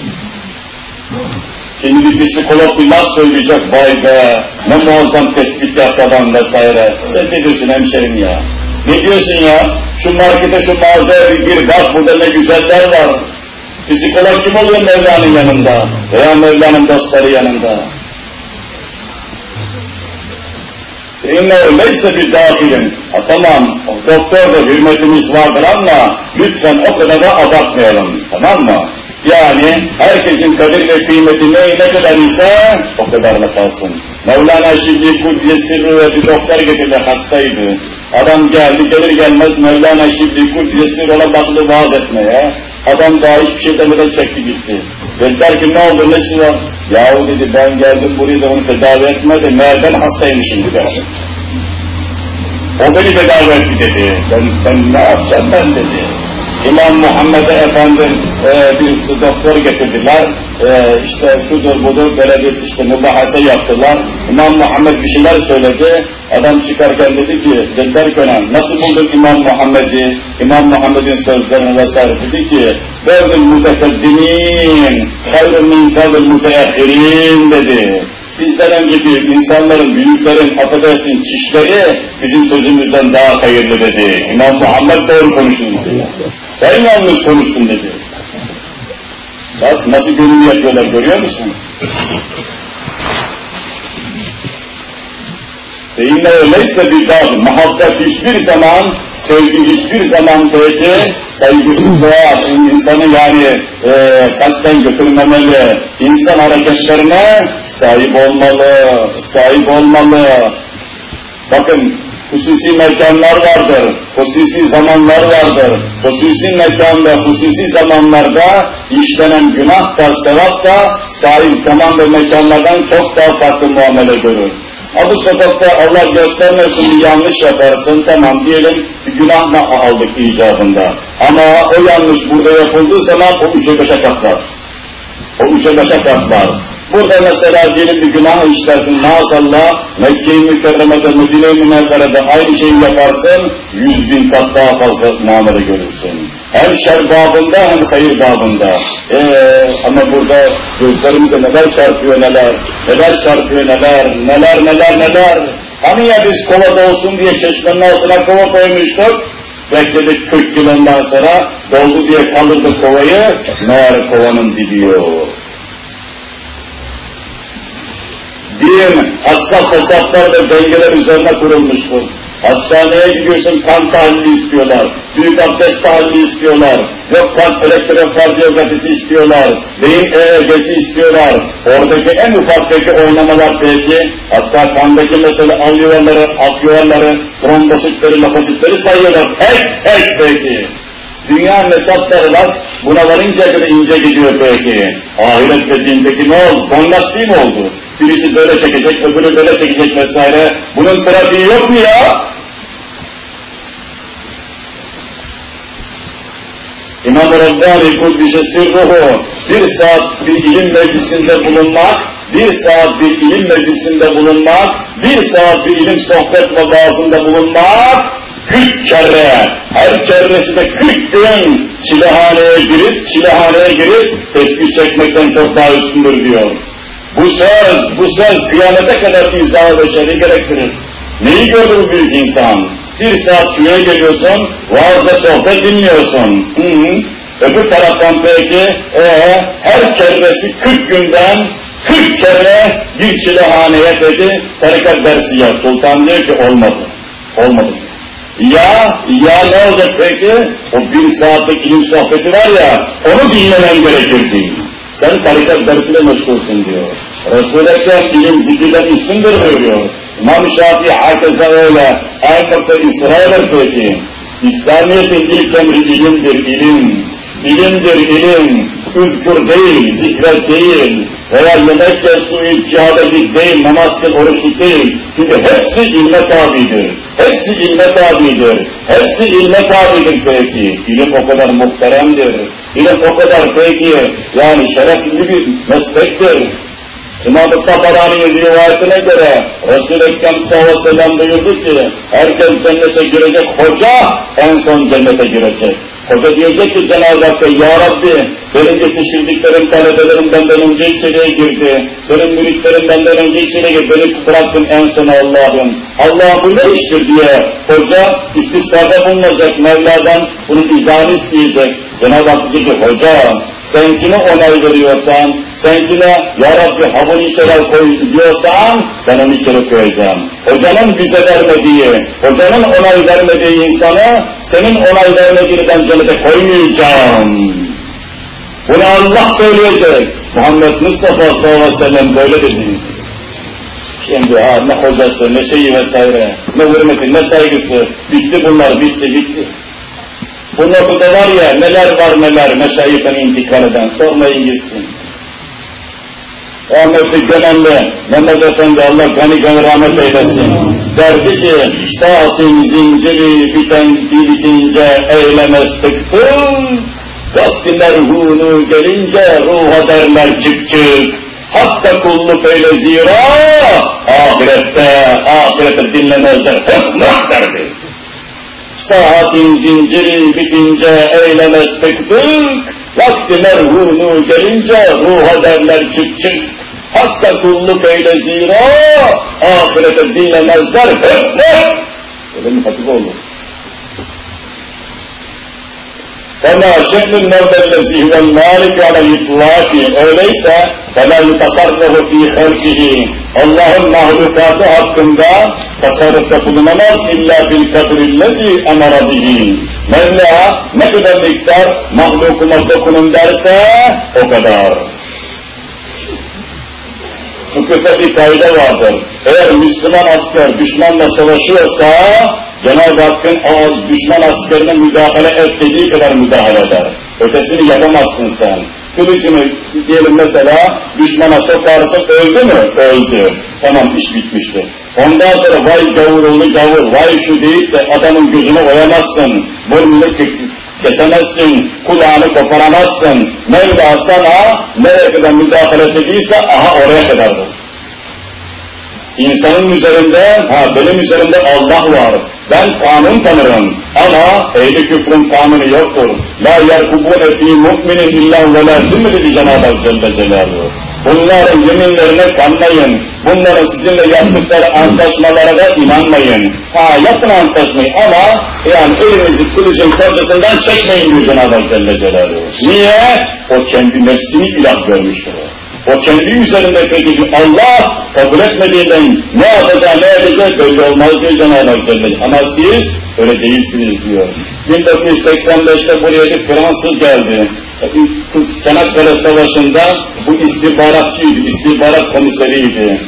Speaker 1: Şimdi bir psikolog bir laf söyleyecek, vay be, ne muazzam tespit yaptı adam vesaire. Sen ne diyorsun hemşerim ya? Ne diyorsun ya? Şu markete, şu mağazaya bir gir, bak burada ne güzeller var. Psikolog kim oluyor Mevla'nın yanında? Veya Mevla'nın dostları yanında? İnne leyse bir dahilim. Ha, tamam, doktor da hürmetimiz vardır ama lütfen o kadar da abartmayalım. Tamam mı? Yani herkesin kadir ve kıymeti ne, ne kadar ise o kadarla kalsın. Mevlana Şibli Kudüs'ü ve bir doktor getirdi hastaydı. Adam geldi gelir gelmez Mevlana Şibli Kudüs'ü ona baktı vaaz etmeye. Adam daha hiçbir şey demeden çekti gitti. Dediler ki ne oldu nesi var? Yahu dedi ben geldim buraya da onu tedavi etmedi. Meğer hastaymışım dedi. O beni tedavi etti dedi. Ben, ben ne yapacağım ben dedi. İmam Muhammed'e efendim e, bir doktor getirdiler. E, işte şudur budur böyle bir işte mübahase yaptılar. İmam Muhammed bir şeyler söyledi. Adam çıkarken dedi ki dediler ki nasıl buldun İmam Muhammed'i? İmam Muhammed'in sözlerini vesaire dedi ki Bevdül mütekaddimin hayrun min müteahhirin dedi bizden önceki insanların, büyüklerin, affedersin çişleri bizim sözümüzden daha hayırlı dedi. İmam Muhammed doğru konuştun dedi. Ben yanlış konuştum dedi. Bak nasıl gönül yapıyorlar görüyor musun? Ve inne öyleyse bir dağ, muhabbet hiçbir zaman, sevgi hiçbir zaman peki saygısızlığa, insanı yani e, kasten götürmemeli, insan hareketlerine sahip olmalı, sahip olmalı. Bakın hususi mekanlar vardır, hususi zamanlar vardır. Hususi mekanda, hususi zamanlarda işlenen günah da, sevap da sahip zaman ve mekanlardan çok daha farklı muamele görür. Bu sokakta Allah göstermesin yanlış yaparsın tamam diyelim bir günah da aldık icabında. Ama o yanlış burada yapıldığı zaman o üçe beşe katlar. O üçe beşe katlar. Burada mesela diyelim bir günah işlersin maazallah Mekke-i Mükerreme'de Medine-i Münevvere'de aynı şeyi yaparsın yüz bin kat daha fazla muamele görürsün. Hem şer babında hem hayır babında. Ee, ama burada gözlerimize neler çarpıyor neler, neler çarpıyor neler, neler neler neler. Hani ya biz kovada olsun diye çeşmenin altına kova koymuştuk, bekledik 40 yıl ondan sonra doldu diye kaldırdık kovayı, meğer kovanın dibi yok. Din, hassas hesaplar ve dengeler üzerine kurulmuştur. Hastaneye gidiyorsun kan tahlili istiyorlar, büyük abdest tahlili istiyorlar, yok kalp elektrofardiyografisi istiyorlar, beyin EEG'si istiyorlar. Oradaki en ufaktaki oynamalar peki, hatta kandaki mesela alüvarları, akyuvarları, trombositleri, lafositleri sayıyorlar. Tek tek peki. Dünya hesapları var, buna varınca kadar ince gidiyor peki. Ahiret dediğindeki ne oldu? Bonlastiği mi oldu? Birisi böyle çekecek, öbürü böyle çekecek vesaire. Bunun trafiği yok mu ya? İmam Rabbani Kuddise Sirruhu bir saat bir ilim meclisinde bulunmak, bir saat bir ilim meclisinde bulunmak, bir saat bir ilim sohbet ve vaazında bulunmak, 40 kere, her kerresi de 40 gün çilehaneye girip, çilehaneye girip tesbih çekmekten çok daha üstündür diyor. Bu söz, bu söz kıyamete kadar izah beşeri gerektirir. Neyi gördü bu büyük insan? Bir saat köye geliyorsun, vaazda sohbet dinliyorsun. Hı -hı. Öbür taraftan peki, ee, her kerresi 40 günden 40 kere bir çilehaneye dedi, tarikat dersi ya. Sultan diyor ki olmadı. Olmadı. Ya, ya ne olacak peki? O bir saatlik ilim sohbeti var ya, onu dinlemen gerekirdi. Sen tarikat dersiyle meşgulsün diyor. Resul-i Ekrem ilim zikirden üstündür buyuruyor. İmam Şafii hakeza öyle. Aynı nokta İsrail'e peki. İslamiyet'in ilk emri ilimdir, ilim. İlimdir, ilim. Üzkür değil, zikret değil. Veya yemek ve su cihada değil, namaz kıl, oruç değil. Çünkü hepsi ilme tabidir. Hepsi ilme tabidir. Hepsi ilme tabidir peki. İlim o kadar muhteremdir. İlim o kadar peki, yani şerefli bir meslektir. İmam-ı Tabarani'nin rivayetine göre Resul-i Ekrem sallallahu aleyhi ve sellem buyurdu ki herkes cennete girecek, hoca en son cennete girecek. Hoca diyecek ki Cenab-ı Hakk'a Ya Rabbi benim yetiştirdiklerim talebelerim benden önce içeriye girdi. Benim müritlerim benden önce içeriye girdi. Beni bıraktın en son Allah'ım. Allah bu ne iştir diye hoca istifsarda bulunacak Mevla'dan bunun izahını isteyecek. Cenab-ı Hak diyecek hoca sen kime onay veriyorsan, sen kime Ya Rabbi hamur içeri koy diyorsan ben onu içeri koyacağım. Hocanın bize vermediği, hocanın onay vermediği insanı senin onay vermediğini ben cennete koymayacağım. Bunu Allah söyleyecek. Muhammed Mustafa sallallahu aleyhi ve sellem böyle dedi. Şimdi ha ne hocası, ne şeyi vesaire, ne hürmeti, ne saygısı. Bitti bunlar, bitti, bitti. Bu notuda var ya neler var neler meşayihten intikal eden sormayın gitsin. Rahmetli Gönenli Mehmet Efendi Allah gani gani rahmet eylesin. Derdi ki saatin zinciri biten bitince eylemez tıktım. Vakti merhunu gelince ruha derler çık çık. Hatta kulluk eyle zira ahirette, ahirette dinlemezler. Hıkmak derdi. Saatin zinciri bitince eylemez tıktık, vakti merhunu gelince ruha derler çık çık. Hatta kulluk eyle zira, ahirete dinlemezler hık hık. Öyle mi hatip olur? فَمَا شَأْنُ الْمَرْدَ الَّذِي هُوَ الْمَالِكُ عَلَى الْاِطْلَاقِ Öyleyse فَلَا يُتَصَرَّهُ ف۪ي خَلْقِهِ Allah'ın mahlukatı hakkında tasarrufta bulunamaz illa bil kadrillezi emara bihi. Mevla ne kadar miktar mahlukuma dokunun derse o kadar. Fıkıhta bir kaide vardır. Eğer Müslüman asker düşmanla savaşıyorsa Cenab-ı Hakk'ın düşman askerine müdahale et dediği kadar müdahale eder. Ötesini yapamazsın sen. Kılıcını diyelim mesela düşmana sokarsın öldü mü? Öldü. Tamam iş bitmişti. Ondan sonra vay gavur oğlu gavur, vay şu deyip de adamın gözünü oyamazsın. Burnunu kesemezsin, kulağını koparamazsın. Mevla sana nereye kadar müdahale edildiyse aha oraya kadardır. İnsanın üzerinde, ha benim üzerinde Allah var. Ben kanun tanırım. Ama ehli küfrün kanunu yoktur. La yerkubune fî mu'minin illa ve la dedi Cenab-ı Hak Celle Celaluhu. Bunların yeminlerine kanmayın. Bunların sizinle yaptıkları antlaşmalara da inanmayın. Ha yapın antlaşmayı ama yani elinizi kılıcın karşısından çekmeyin diyor Cenab-ı Hak Celle Celaluhu. Niye? O kendi nefsini ilah görmüştür o. Kendi üzerinde peki Allah kabul etmediğinden ne yapacağı ne edecek belli olmaz diyor Cenab-ı Hak Celle. Ama siz öyle değilsiniz diyor. 1985'te buraya bir Fransız geldi. Çanakkale Savaşı'nda bu istihbaratçıydı, istihbarat komiseriydi.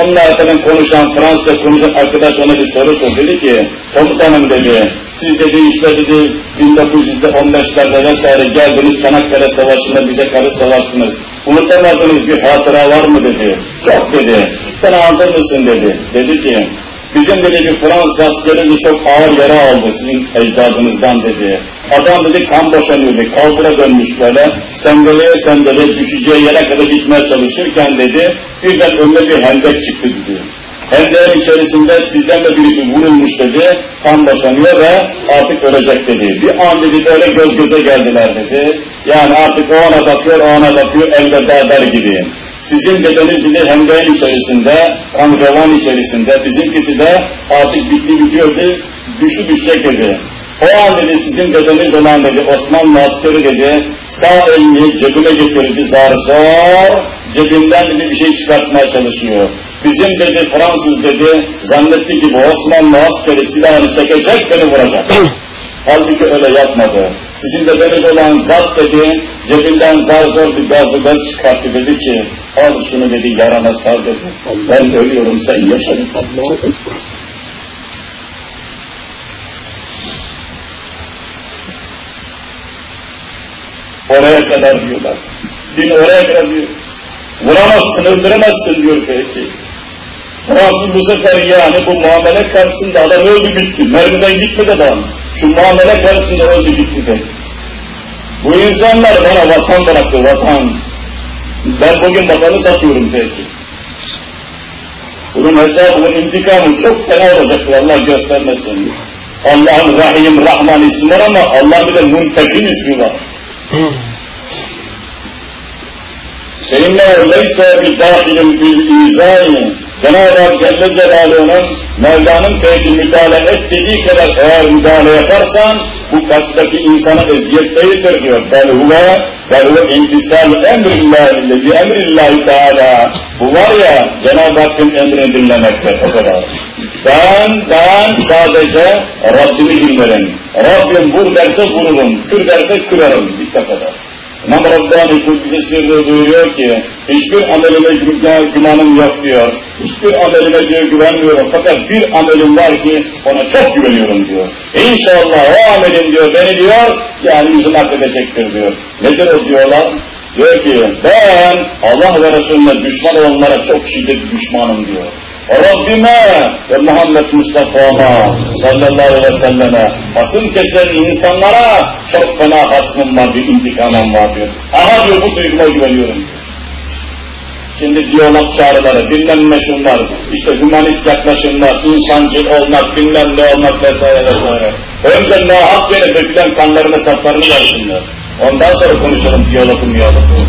Speaker 1: Onunla efendim konuşan, Fransızca konuşan arkadaş ona bir soru sordu. Dedi ki, komutanım dedi, siz dedi işte dedi 1915'lerde vesaire geldiniz Çanakkale Savaşı'nda bize karı savaştınız. Unutamadığınız bir hatıra var mı dedi. Çok dedi. Sen anlatır mısın dedi. Dedi ki, Bizim dedi bir Fransız askeri çok ağır yara aldı sizin ecdadınızdan dedi. Adam dedi kan boşanıyordu, kalbura dönmüş böyle, sendeleye sendeleye düşeceği yere kadar gitmeye çalışırken dedi, birden önüne bir hendek çıktı dedi. Hendeğin içerisinde sizden de birisi vurulmuş dedi, kan boşanıyor ve artık ölecek dedi. Bir an dedi böyle göz göze geldiler dedi. Yani artık o ona bakıyor, o ona bakıyor, elveda der gibi. Sizin dedeniz dedi hendeğin içerisinde, kan revan içerisinde, bizimkisi de artık bitti bitiyordu, düştü düşecek dedi. O an dedi sizin dedeniz olan dedi Osmanlı askeri dedi sağ elini cebine getirdi zar zor cebinden dedi bir şey çıkartmaya çalışıyor. Bizim dedi Fransız dedi zannetti ki bu Osmanlı askeri silahını çekecek beni vuracak. Halbuki öyle yapmadı. Sizin dedeniz olan zat dedi, cebinden zar zor bir gazlıdan çıkarttı dedi ki, al şunu dedi yarana sar dedi. Ben ölüyorum sen yaşa. Oraya kadar diyorlar. Din oraya kadar diyor. Vuramazsın, öldüremezsin diyor peki. Fransız bu sefer yani bu muamele karşısında adam öldü bitti. Mermiden gitmedi adam. Şu muamele karşısında öldü gitti de. Bu insanlar bana vatan bıraktı, vatan. Ben bugün vatanı satıyorum peki. Bunun hesabı, bunun intikamı çok fena olacaktır Allah göstermesin. Allah'ın Rahim, Rahman ismi var ama Allah bir de Muntekim ismi var. فَاِنَّهُ لَيْسَ بِدَاخِلٍ فِي الْاِيزَانِ Cenab-ı Hak Celle Celaluhu'nun Mevla'nın peki müdahale et dediği kadar eğer müdahale yaparsan bu karşıdaki insana eziyet değildir diyor. Bel huve, bel huve intisal emrillahi, bi emrillahi teala. Bu var ya Cenab-ı Hakk'ın emrini dinlemektir o kadar. Ben, ben sadece Rabbimi dinlerim. Rabbim vur derse vururum, kır derse kırarım. Bir kadar. İmam Rabbani Kudüs'e sırrı duyuruyor ki, hiçbir amelime gümanım yok diyor, hiçbir amelime diyor güvenmiyorum, fakat bir amelim var ki ona çok güveniyorum diyor. İnşallah o amelim diyor, beni diyor, yani yüzüm hak edecektir diyor. Nedir o diyorlar? Diyor ki, ben Allah ve Resulüne düşman olanlara çok şiddet düşmanım diyor. Rabbime ve Muhammed Mustafa'ma sallallahu aleyhi ve selleme hasım kesen insanlara çok fena hasmım var diyor, intikamım var diyor. Aha diyor bu duyguma güveniyorum. Şimdi diyalog çağrıları, bilmem ne şunlar, işte humanist yaklaşımlar, insancıl olmak, bilmem ne olmak vesaire vesaire. Önce nahat yere dökülen kanların hesaplarını versinler. Ondan sonra konuşalım diyalogu miyalogu.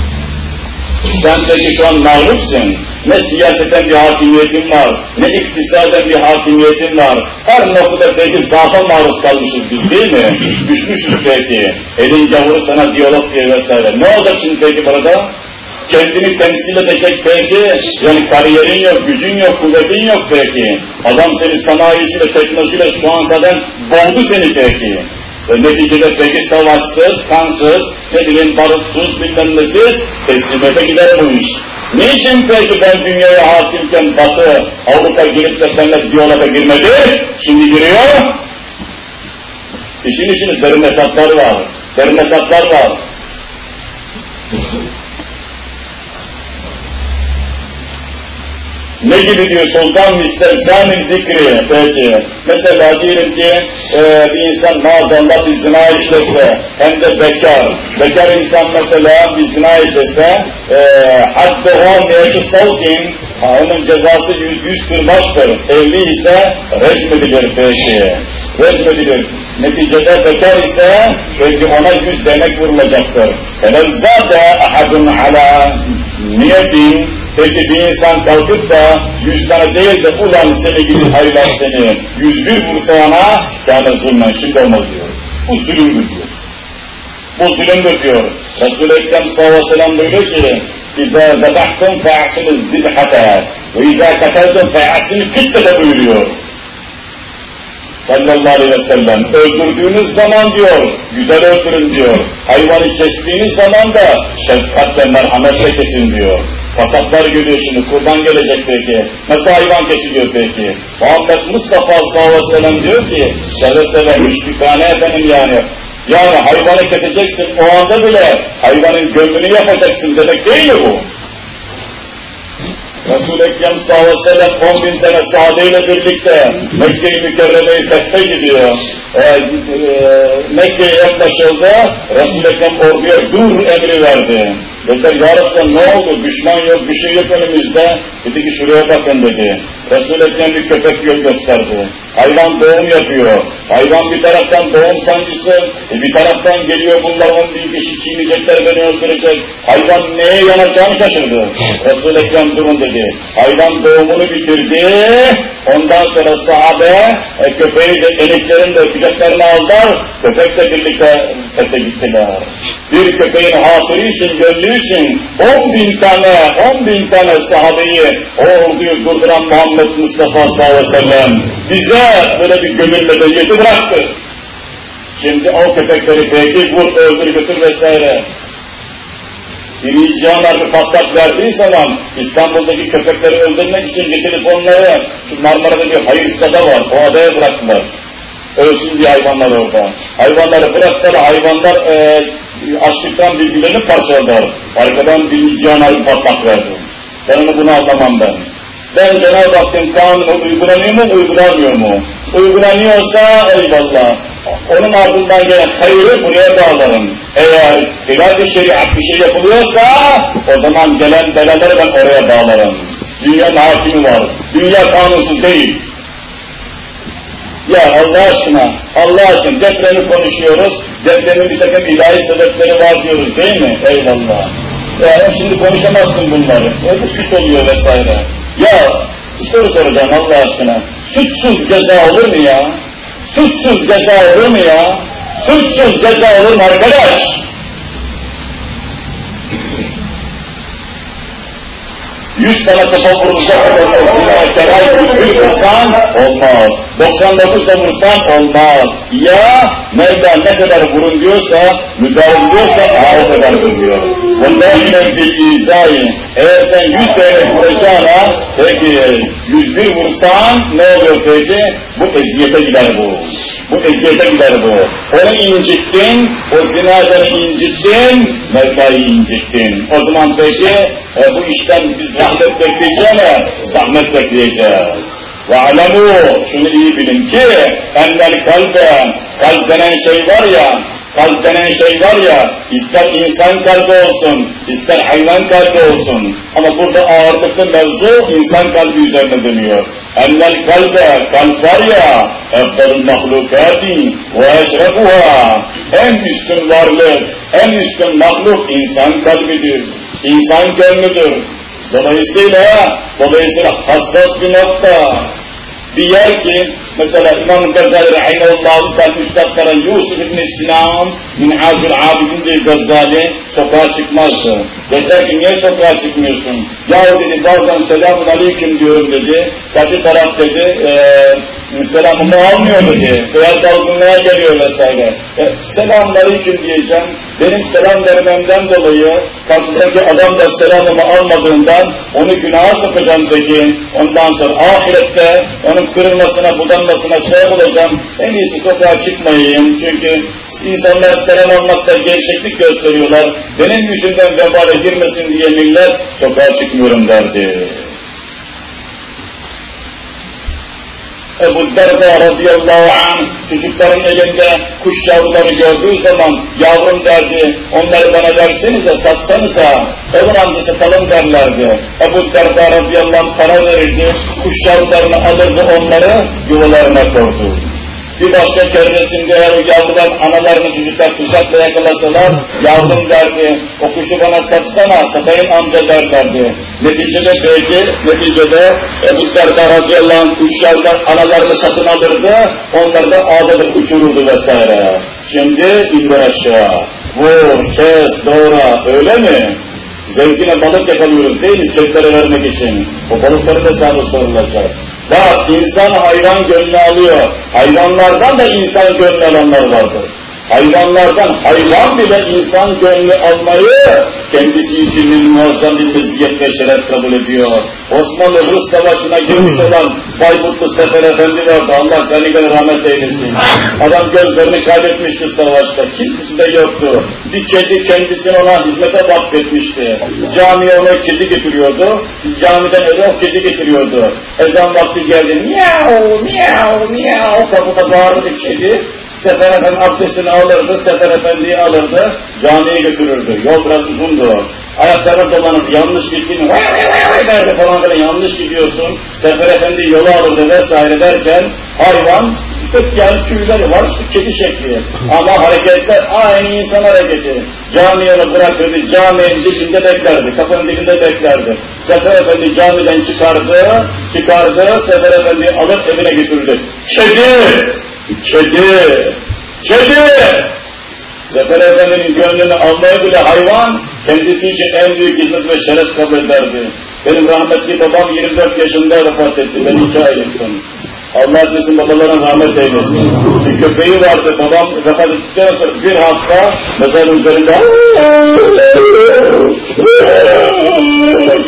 Speaker 1: Sen peki şu an mağlupsun. Ne siyaseten bir hakimiyetin var, ne iktisaden bir hakimiyetin var. Her noktada peki zaafa maruz kalmışız biz değil mi? Düşmüşüz peki. Elin gavuru sana diyalog diye vesaire. Ne olacak şimdi peki burada? Kendini temsil edecek peki, yani kariyerin yok, gücün yok, kuvvetin yok peki. Adam seni sanayisiyle, teknolojisiyle şu an zaten boğdu seni peki. Ve neticede peki savaşsız, kansız, ne bileyim barutsuz, bilmem nesiz teslimiyete gider bu iş. Niçin peki ben dünyaya hakimken Batı, Avrupa girip de benimle diyaloga girmedi? Şimdi giriyor. İşin içinde derin hesaplar var. Derin hesaplar var. Ne gibi diyor soldan müstehzanin zikri, peki. Mesela diyelim ki e, bir insan maazallah bir zina işlese, hem de bekar. Bekar insan mesela bir zina işlese, e, haddeha mevki savkin, onun cezası yüz, yüz kırbaçtır. Evli ise recmedilir peki. Recmedilir. Neticede bekar ise peki ona yüz demek vurulacaktır. Felevzade ahadun ala niyetin peki bir insan kalkıp da yüz tane değil de ulan seni gibi hayırlar seni, yüz bir vursa ona, kâne zulmen şirk olmaz diyor. Bu zulümdür diyor. Bu zulümdür diyor. Resul-i Ekrem sallallahu aleyhi ve sellem buyuruyor ki, zebahtum fe'asiniz zibhate ve izâ kateltum fe'asiniz kitlete buyuruyor sallallahu aleyhi ve sellem. Öldürdüğünüz zaman diyor, güzel öldürün diyor. Hayvanı kestiğiniz zaman da şefkatle, merhametle kesin diyor. Kasaplar görüyor şimdi, kurban gelecek peki. Nasıl hayvan kesiliyor peki? Muhammed Mustafa sallallahu aleyhi diyor ki, seve seve müşrikane efendim yani. Yani hayvanı keseceksin, o anda bile hayvanın gönlünü yapacaksın demek değil mi bu? Resul-i Ekrem sallallahu aleyhi ve sellem 10 bin tane sahabeyle birlikte Mekke-i Mükerreme'yi fethe gidiyor. Ee, e, Mekke'ye yaklaşıldı, Resul-i Ekrem orduya dur emri verdi. Dediler ya Resulallah ne oldu? Düşman yok, bir şey yok önümüzde. Dedi ki şuraya bakın dedi. Resul-i Ekrem bir köpek yol gösterdi. Hayvan doğum yapıyor. Hayvan bir taraftan doğum sancısı, e bir taraftan geliyor bunlar on bin kişi çiğneyecekler beni öldürecek. Hayvan neye yanacağını şaşırdı. Resul-i Ekrem durun dedi. Hayvan doğumunu bitirdi. Ondan sonra sahabe e, köpeği de eniklerin de kucaklarına aldılar. Köpekle birlikte fethe gittiler. Bir köpeğin hatırı için, gönlü için on bin tane, on bin tane sahabeyi o orduyu durduran Muhammed Mustafa sallallahu aleyhi ve sellem bize böyle bir gönül medeniyeti bıraktı. Şimdi o köpekleri peki vur, öldür, götür vesaire. Cihan Harbi patlak verdiği zaman İstanbul'daki köpekleri öldürmek için getirip onları şu Marmara'da bir hayırsada var, o adaya bıraktılar. Ölsün diye hayvanlar orada. Hayvanları bıraktılar, hayvanlar e, açlıktan birbirlerini parçaladılar. Arkadan Cihan Harbi patlak verdi. Ben onu bunu anlamam ben. Ben Cenab-ı Hakk'ın kanunu uygulanıyor mu, uygulanmıyor mu? Uygulanıyorsa eyvallah. Onun ardından gelen hayırı buraya bağlarım. Eğer hilal-i şeriat bir şey yapılıyorsa o zaman gelen belaları ben oraya bağlarım. Dünyanın hakimi var. Dünya kanunsuz değil. Ya Allah aşkına, Allah aşkına depremi konuşuyoruz. Depremin bir takım ilahi sebepleri var diyoruz değil mi? Eyvallah. Yani şimdi konuşamazsın bunları. E bu suç oluyor vesaire. Ya soru soracağım Allah aşkına. Suçsuz ceza olur mu ya? Suçsuz ceza olur mu ya? Suçsuz ceza olur mu arkadaş? Yüz tane kafa vurulacak kadar zinakeray bir vursan olmaz. 99 da vursan olmaz. Ya Mevla ne kadar vurun diyorsa, müdahale diyorsa o kadar vuruyor. Vallahi bil izayı. Eğer sen yüz tane vuracağına, peki yüz bir vursan ne oluyor peki? Bu eziyete gider bu. Bu eziyete gider bu. Onu incittin, o zinadan incittin, Mevla'yı incittin. O zaman peki e, bu işten biz rahmet bekleyeceğine zahmet bekleyeceğiz. Alemu, şunu iyi bilin ki, ennel kalbe, kalp denen şey var ya, kalp denen şey var ya, ister insan kalbi olsun, ister hayvan kalbi olsun. Ama burada ağırlıklı mevzu insan kalbi üzerine dönüyor. Ennel kalbe, kalp var ya, efdalın mahlukati ve eşrefuha, en üstün varlık, en üstün mahluk insan kalbidir, insan gönlüdür. Dolayısıyla, dolayısıyla hassas bir nokta, bir yer ki مثلا الإمام الغزالي رحمه الله تعالى مستقرا يوسف بن سنان من عاد العابدين الغزالي صفات مصر Dediler ki niye sokağa çıkmıyorsun? Ya dedi bazen selamun aleyküm diyorum dedi. Karşı taraf dedi ee, selamımı almıyor dedi. Veya dalgınlığa geliyor vesaire. E, selamun aleyküm diyeceğim. Benim selam vermemden dolayı karşıdaki adam da selamımı almadığından onu günaha sokacağım dedi. Ondan sonra ahirette onun kırılmasına, budanmasına sebep olacağım. En iyisi sokağa çıkmayayım. Çünkü insanlar selam almakta gevşeklik gösteriyorlar. Benim yüzümden vebale girmesin diye millet sokağa çıkmıyorum derdi. Ebu Derda radıyallahu anh çocukların elinde kuş yavruları gördüğü zaman yavrum derdi onları bana versenize satsanıza evin amca satalım derlerdi. Ebu Derda radıyallahu anh para verirdi kuş yavrularını alırdı onları yuvalarına koydu. Bir başka keresinde eğer o yavrular analarını çocuklar kuşakla yakalasalar, yavrum derdi, o kuşu bana satsana, satayım amca derlerdi. Neticede belki, neticede Ebu Derda radıyallahu anh kuşlardan analarını satın alırdı, onlar da ağdadır uçururdu vesaire. Şimdi indir aşağı, vur, kes, doğra, öyle mi? Zevkine balık yakalıyoruz değil mi? Çöplere vermek için. O balıkları da hesabı sorulacak. Bak insan hayvan gönlü alıyor. Hayvanlardan da insan gönlü alanlar vardır. Hayvanlardan hayvan bile insan gönlü almayı kendisi için muazzam bir meziyet ve şeref kabul ediyor. Osmanlı Rus Savaşı'na girmiş olan Bayburtlu Sefer Efendi vardı. Allah gani rahmet eylesin. Adam gözlerini kaybetmişti savaşta. Kimsesi de yoktu. Bir kedi kendisini ona hizmete vakfetmişti. Camiye ona kedi getiriyordu. Camiden eve o kedi getiriyordu. Ezan vakti geldi. Miyav, miyav, miyav. Kapıda bağırdı kedi. Sefer Efendi abdestini alırdı, Sefer Efendi'yi alırdı, camiye götürürdü. Yol biraz uzundu. Ayaklarına dolanıp yanlış gittiğini derdi falan filan yanlış gidiyorsun. Sefer Efendi yolu alırdı vesaire derken hayvan yani tüyleri var kedi şekli. Ama hareketler aynı insan hareketi. Camiye bırakırdı, caminin dibinde beklerdi, kapının dibinde beklerdi. Sefer Efendi camiden çıkardı, çıkardı, Sefer Efendi alır evine götürdü. Kedi! Kedi! Kedi! Zafer Efendi'nin gönlünü almaya bile hayvan kendisi için en büyük hizmet ve şeref kabul ederdi. Benim rahmetli babam 24 yaşında vefat etti. Ben 2 aylıktım. Allah bizim babaların rahmet eylesin. Bir köpeği vardı babam vefat ettikten sonra bir hafta mezarın üzerinde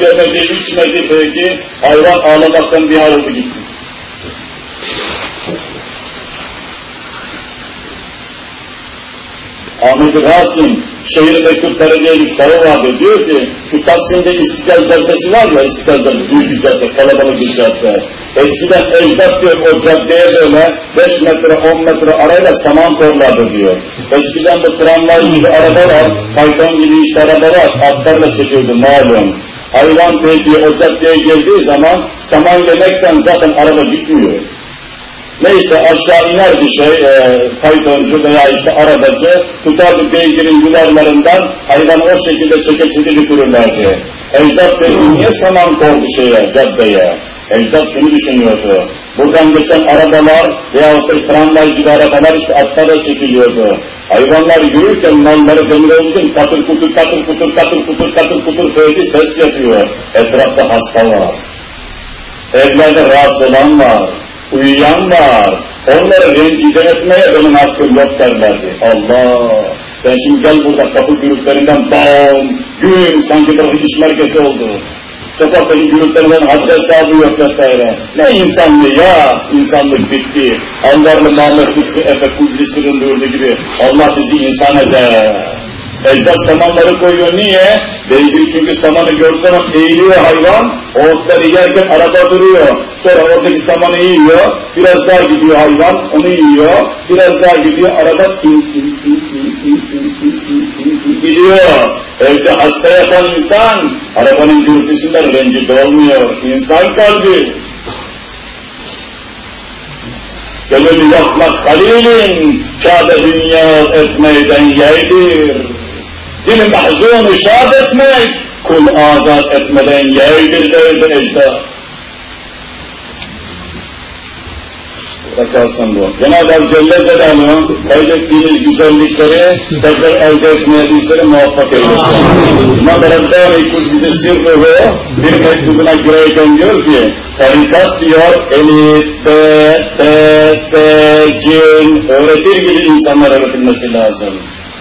Speaker 1: yemedi, içmedi peki hayvan ağlamaktan bir hal gitti. Ahmet Rasim, şehir mektupları diye kitabı vardı. Diyor ki, şu Taksim'de İstiklal Caddesi var ya, İstiklal Caddesi, büyük bir cadde, kalabalık bir cadde. Eskiden ecdat diyor o caddeye böyle 5 metre, 10 metre arayla saman korlardı diyor. Eskiden bu tramvay gibi arabalar, fayton gibi işte arabalar atlarla çekiyordu malum. Hayvan peki o caddeye geldiği zaman saman yemekten zaten araba gitmiyor. Neyse aşağı iner bir şey, e, faytoncu veya işte arabacı tutardı beygirin yularlarından hayvanı o şekilde çeke çeke götürürlerdi. Ecdat Bey niye saman kordu şeye, caddeye? Ecdat şunu düşünüyordu. Buradan geçen arabalar veyahut da tramvay gibi arabalar işte atlara çekiliyordu. Hayvanlar yürürken malları demir olduğu katır kutur katır kutur katır kutur katır kutur böyle ses yapıyor. Etrafta hasta var. Evlerde rahatsız olan var uyuyan var. Onları rencide etmeye benim hakkım yok derlerdi. Allah! Sen şimdi gel burada kapı gürültülerinden bam, gün sanki bir iş merkezi oldu. Sokaktaki gürültülerinden haddi hesabı yok vesaire. Ne insanlığı ya? İnsanlık bitti. Anvarlı Mahmut Lütfü Efe Kudüs'ün buyurduğu gibi Allah bizi insan eder. Ecdat samanları koyuyor. Niye? Beygir çünkü samanı gördüğü zaman eğiliyor hayvan. O yerken araba duruyor. Sonra oradaki samanı yiyor. Biraz daha gidiyor hayvan. Onu yiyor. Biraz daha gidiyor. Araba gidiyor. Evde hasta yatan insan arabanın gürültüsünden rencide olmuyor. İnsan kalbi. Gönül yapmak halilin, Kabe dünya etmeyden yerdir. Dil mahzunu şad etmek, kul azat etmeden yerdir derdi ecdat. Bakarsan bu. Cenab-ı Hak Celle Celaluhu elde ettiğimiz güzellikleri tekrar elde etmeye bizleri muvaffak eylesin. İmam Rabbani bize sırrı bir mektubuna girerken diyor ki tarikat diyor elit, B, T, S, cin öğretir gibi insanlar öğretilmesi lazım.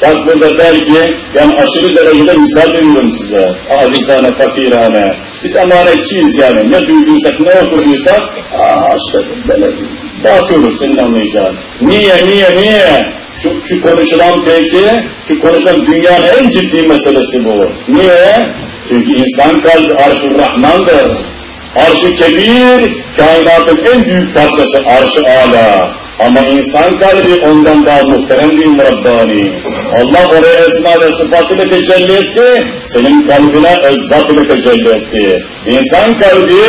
Speaker 1: Bak burada der ki, yani aşırı derecede misal veriyorum size. Acizane, fakirane. Biz emanetçiyiz yani. Ne duyduysak, ne okurduysak, aa işte böyle dağıtıyoruz senin anlayacağın. Niye, niye, niye? Şu, şu konuşulan peki, şu konuşulan dünyanın en ciddi meselesi bu. Niye? Çünkü insan kalbi arş-ı Rahman'dır. Arş-ı Kebir, kainatın en büyük parçası arş-ı Ala. Ama insan kalbi ondan daha muhterem bir Rabbani. Allah oraya esma ve sıfatıyla tecelli etti, senin kalbine ezzat ile tecelli etti. İnsan kalbi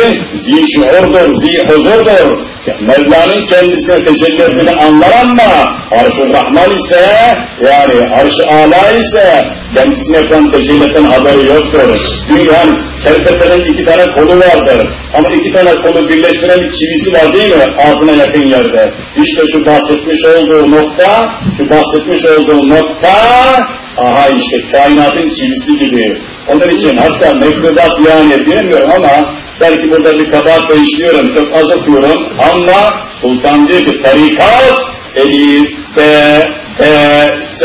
Speaker 1: zi şuurdur, zi huzurdur. Mevla'nın kendisine tecelli ettiğini anlar ama arş Rahman ise yani arş-ı Ala ise kendisine yapan tecelli eden haberi yoktur. Dünyanın kertepenin iki tane kolu vardır. Ama iki tane kolu birleştiren bir çivisi var değil mi? Ağzına yakın yerde. İşte şu bahsetmiş olduğu nokta, şu bahsetmiş olduğu nokta, aha işte kainatın çivisi gibi. Onun için hatta mektubat yani bilmiyorum ama belki burada bir kabahat da işliyorum, çok az okuyorum ama Sultan diyor ki tarikat, elif, b, t, s,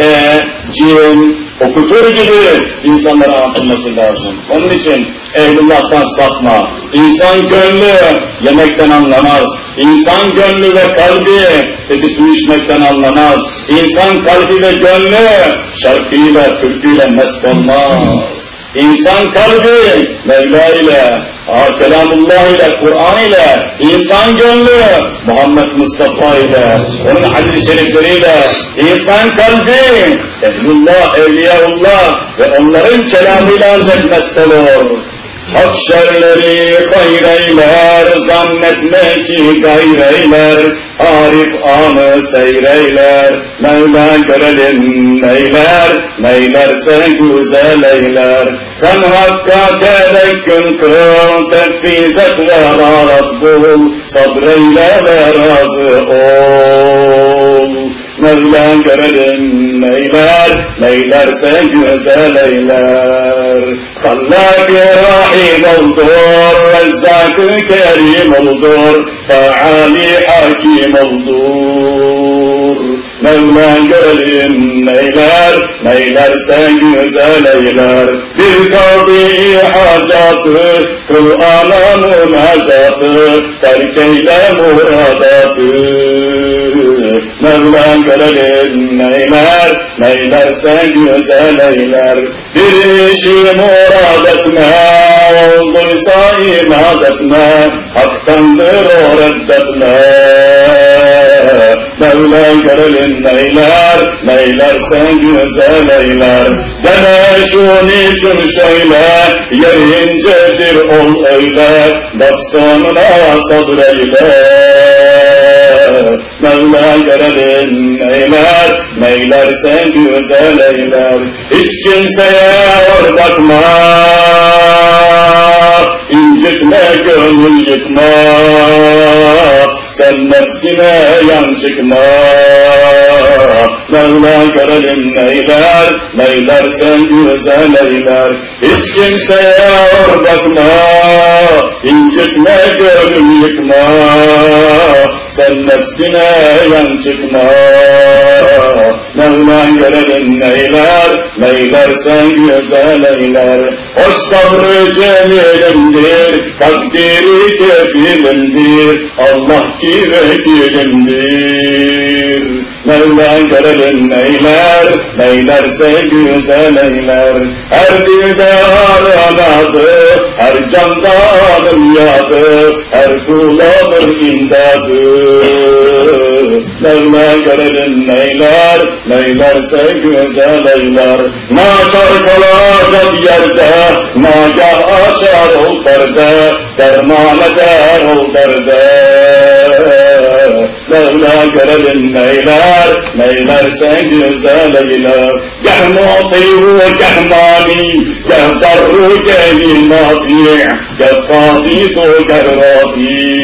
Speaker 1: cim, okutur gibi insanlara anlatılması lazım. Onun için ehlullah'tan sapma. İnsan gönlü yemekten anlamaz. İnsan gönlü ve kalbi peki su içmekten anlamaz. İnsan kalbi ve gönlü şarkıyla, türküyle mest olmaz. İnsan kalbi Mevla ile, Kelamullah ile, Kur'an ile, insan gönlü Muhammed Mustafa ile, onun hadis-i şerifleriyle, insan kalbi Ehlullah, Evliyaullah ve onların kelamıyla ancak mest olur. Hak şerleri hayreyler, zannetme ki gayreyler, Arif anı seyreyler, Mevla görelim neyler, neylerse güzel eyler. Sen hakka tevekkül kıl, tefviz et ve rahat bul, sabreyle ve razı ol. Mevla görelim neyler, neylerse güzel eyler. Hallak-ı Rahim oldur, Rezzak-ı Kerim oldur, Faali Hakim oldur. Mevla görelim neyler, neylerse güzel eyler. Bir kadı hacatı, Kur'an'a münacatı, terk eyle muradatı. Mevla görelim neyler, neylerse güzel eyler. Bir işi murad etme, olduysa imad etme, haktandır o reddetme. Mevla görelim neyler, neylerse güzel eyler. Deme şu niçin şöyle, yer incedir ol öyle, bak sonuna sabreyle. Mevla görelim neyler, neylerse güzel eyler. Hiç kimseye hor bakma, incitme gönül yıkma. Sen nefsine yan çıkma. Mevla görelim neyler, neylerse güzel eyler. Hiç kimseye hor bakma, incitme gönül yıkma. Sen nefsine yan çıkma. Mevla görelim neyler, neylersen güzel eyler. O sabrı cemilimdir, takdiri kefilimdir, Allah ki திகழ்கிழந்தே Mevla görelim neyler, neylerse güzel eyler. Her dilde anadı, her canda adım yadı, her kuladır imdadı. Mevla görelim neyler, neylerse güzel eyler. Naçar kalacak yerde, nagah açar ol derde, derman eder ol derde. Mevla görelim neyler, neylerse güzel eyler. Geh mu'tiru, geh mani, geh darru, geh ilmafi, geh katitu, geh rafi.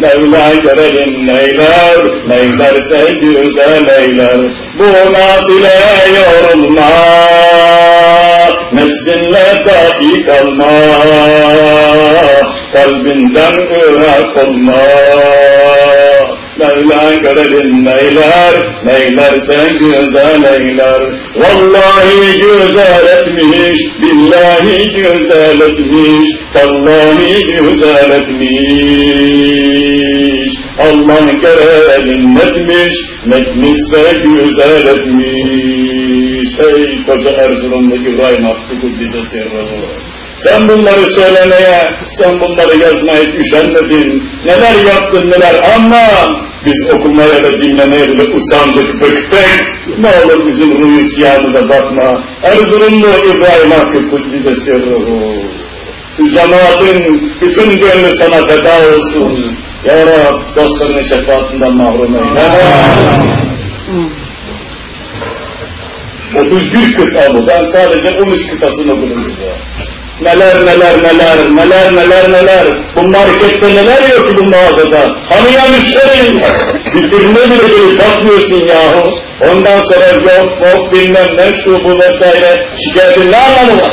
Speaker 1: Mevla görelim neyler, neylerse güzel eyler. Bu nasile yorulma, nefsinle dahi kalma, kalbinden ırak olma. Mevla görelim neyler, neylerse güzel eyler. Vallahi güzel etmiş, billahi güzel etmiş, tallahi güzel etmiş. Allah görelim etmiş, netmişse güzel etmiş. Ey koca Erzurum'daki İbrahim Hakkı Kuddise sirrı. Sen bunları söylemeye, sen bunları yazmaya üşenmedin. Neler yaptın neler ama biz okumaya ve dinlemeye bile usandık, bıktık. Ne olur bizim ruh isyanımıza bakma. Erzurumlu İbrahim Hakkı Kuddise sirruhu. Cemaatin bütün gönlü sana feda olsun. Ya Rab dostlarının şefaatinden mahrum eyle. 31 kıta bu. Ben sadece 13 kıtasını okudum size. Neler neler neler, neler neler neler. Bu markette neler yok bu mağazada. Tanıyan müşteri. Bitirme bile gelip bakmıyorsun yahu. Ondan sonra yok yok bilmem ne şu bu vesaire. Şikayetin ne anlamı var?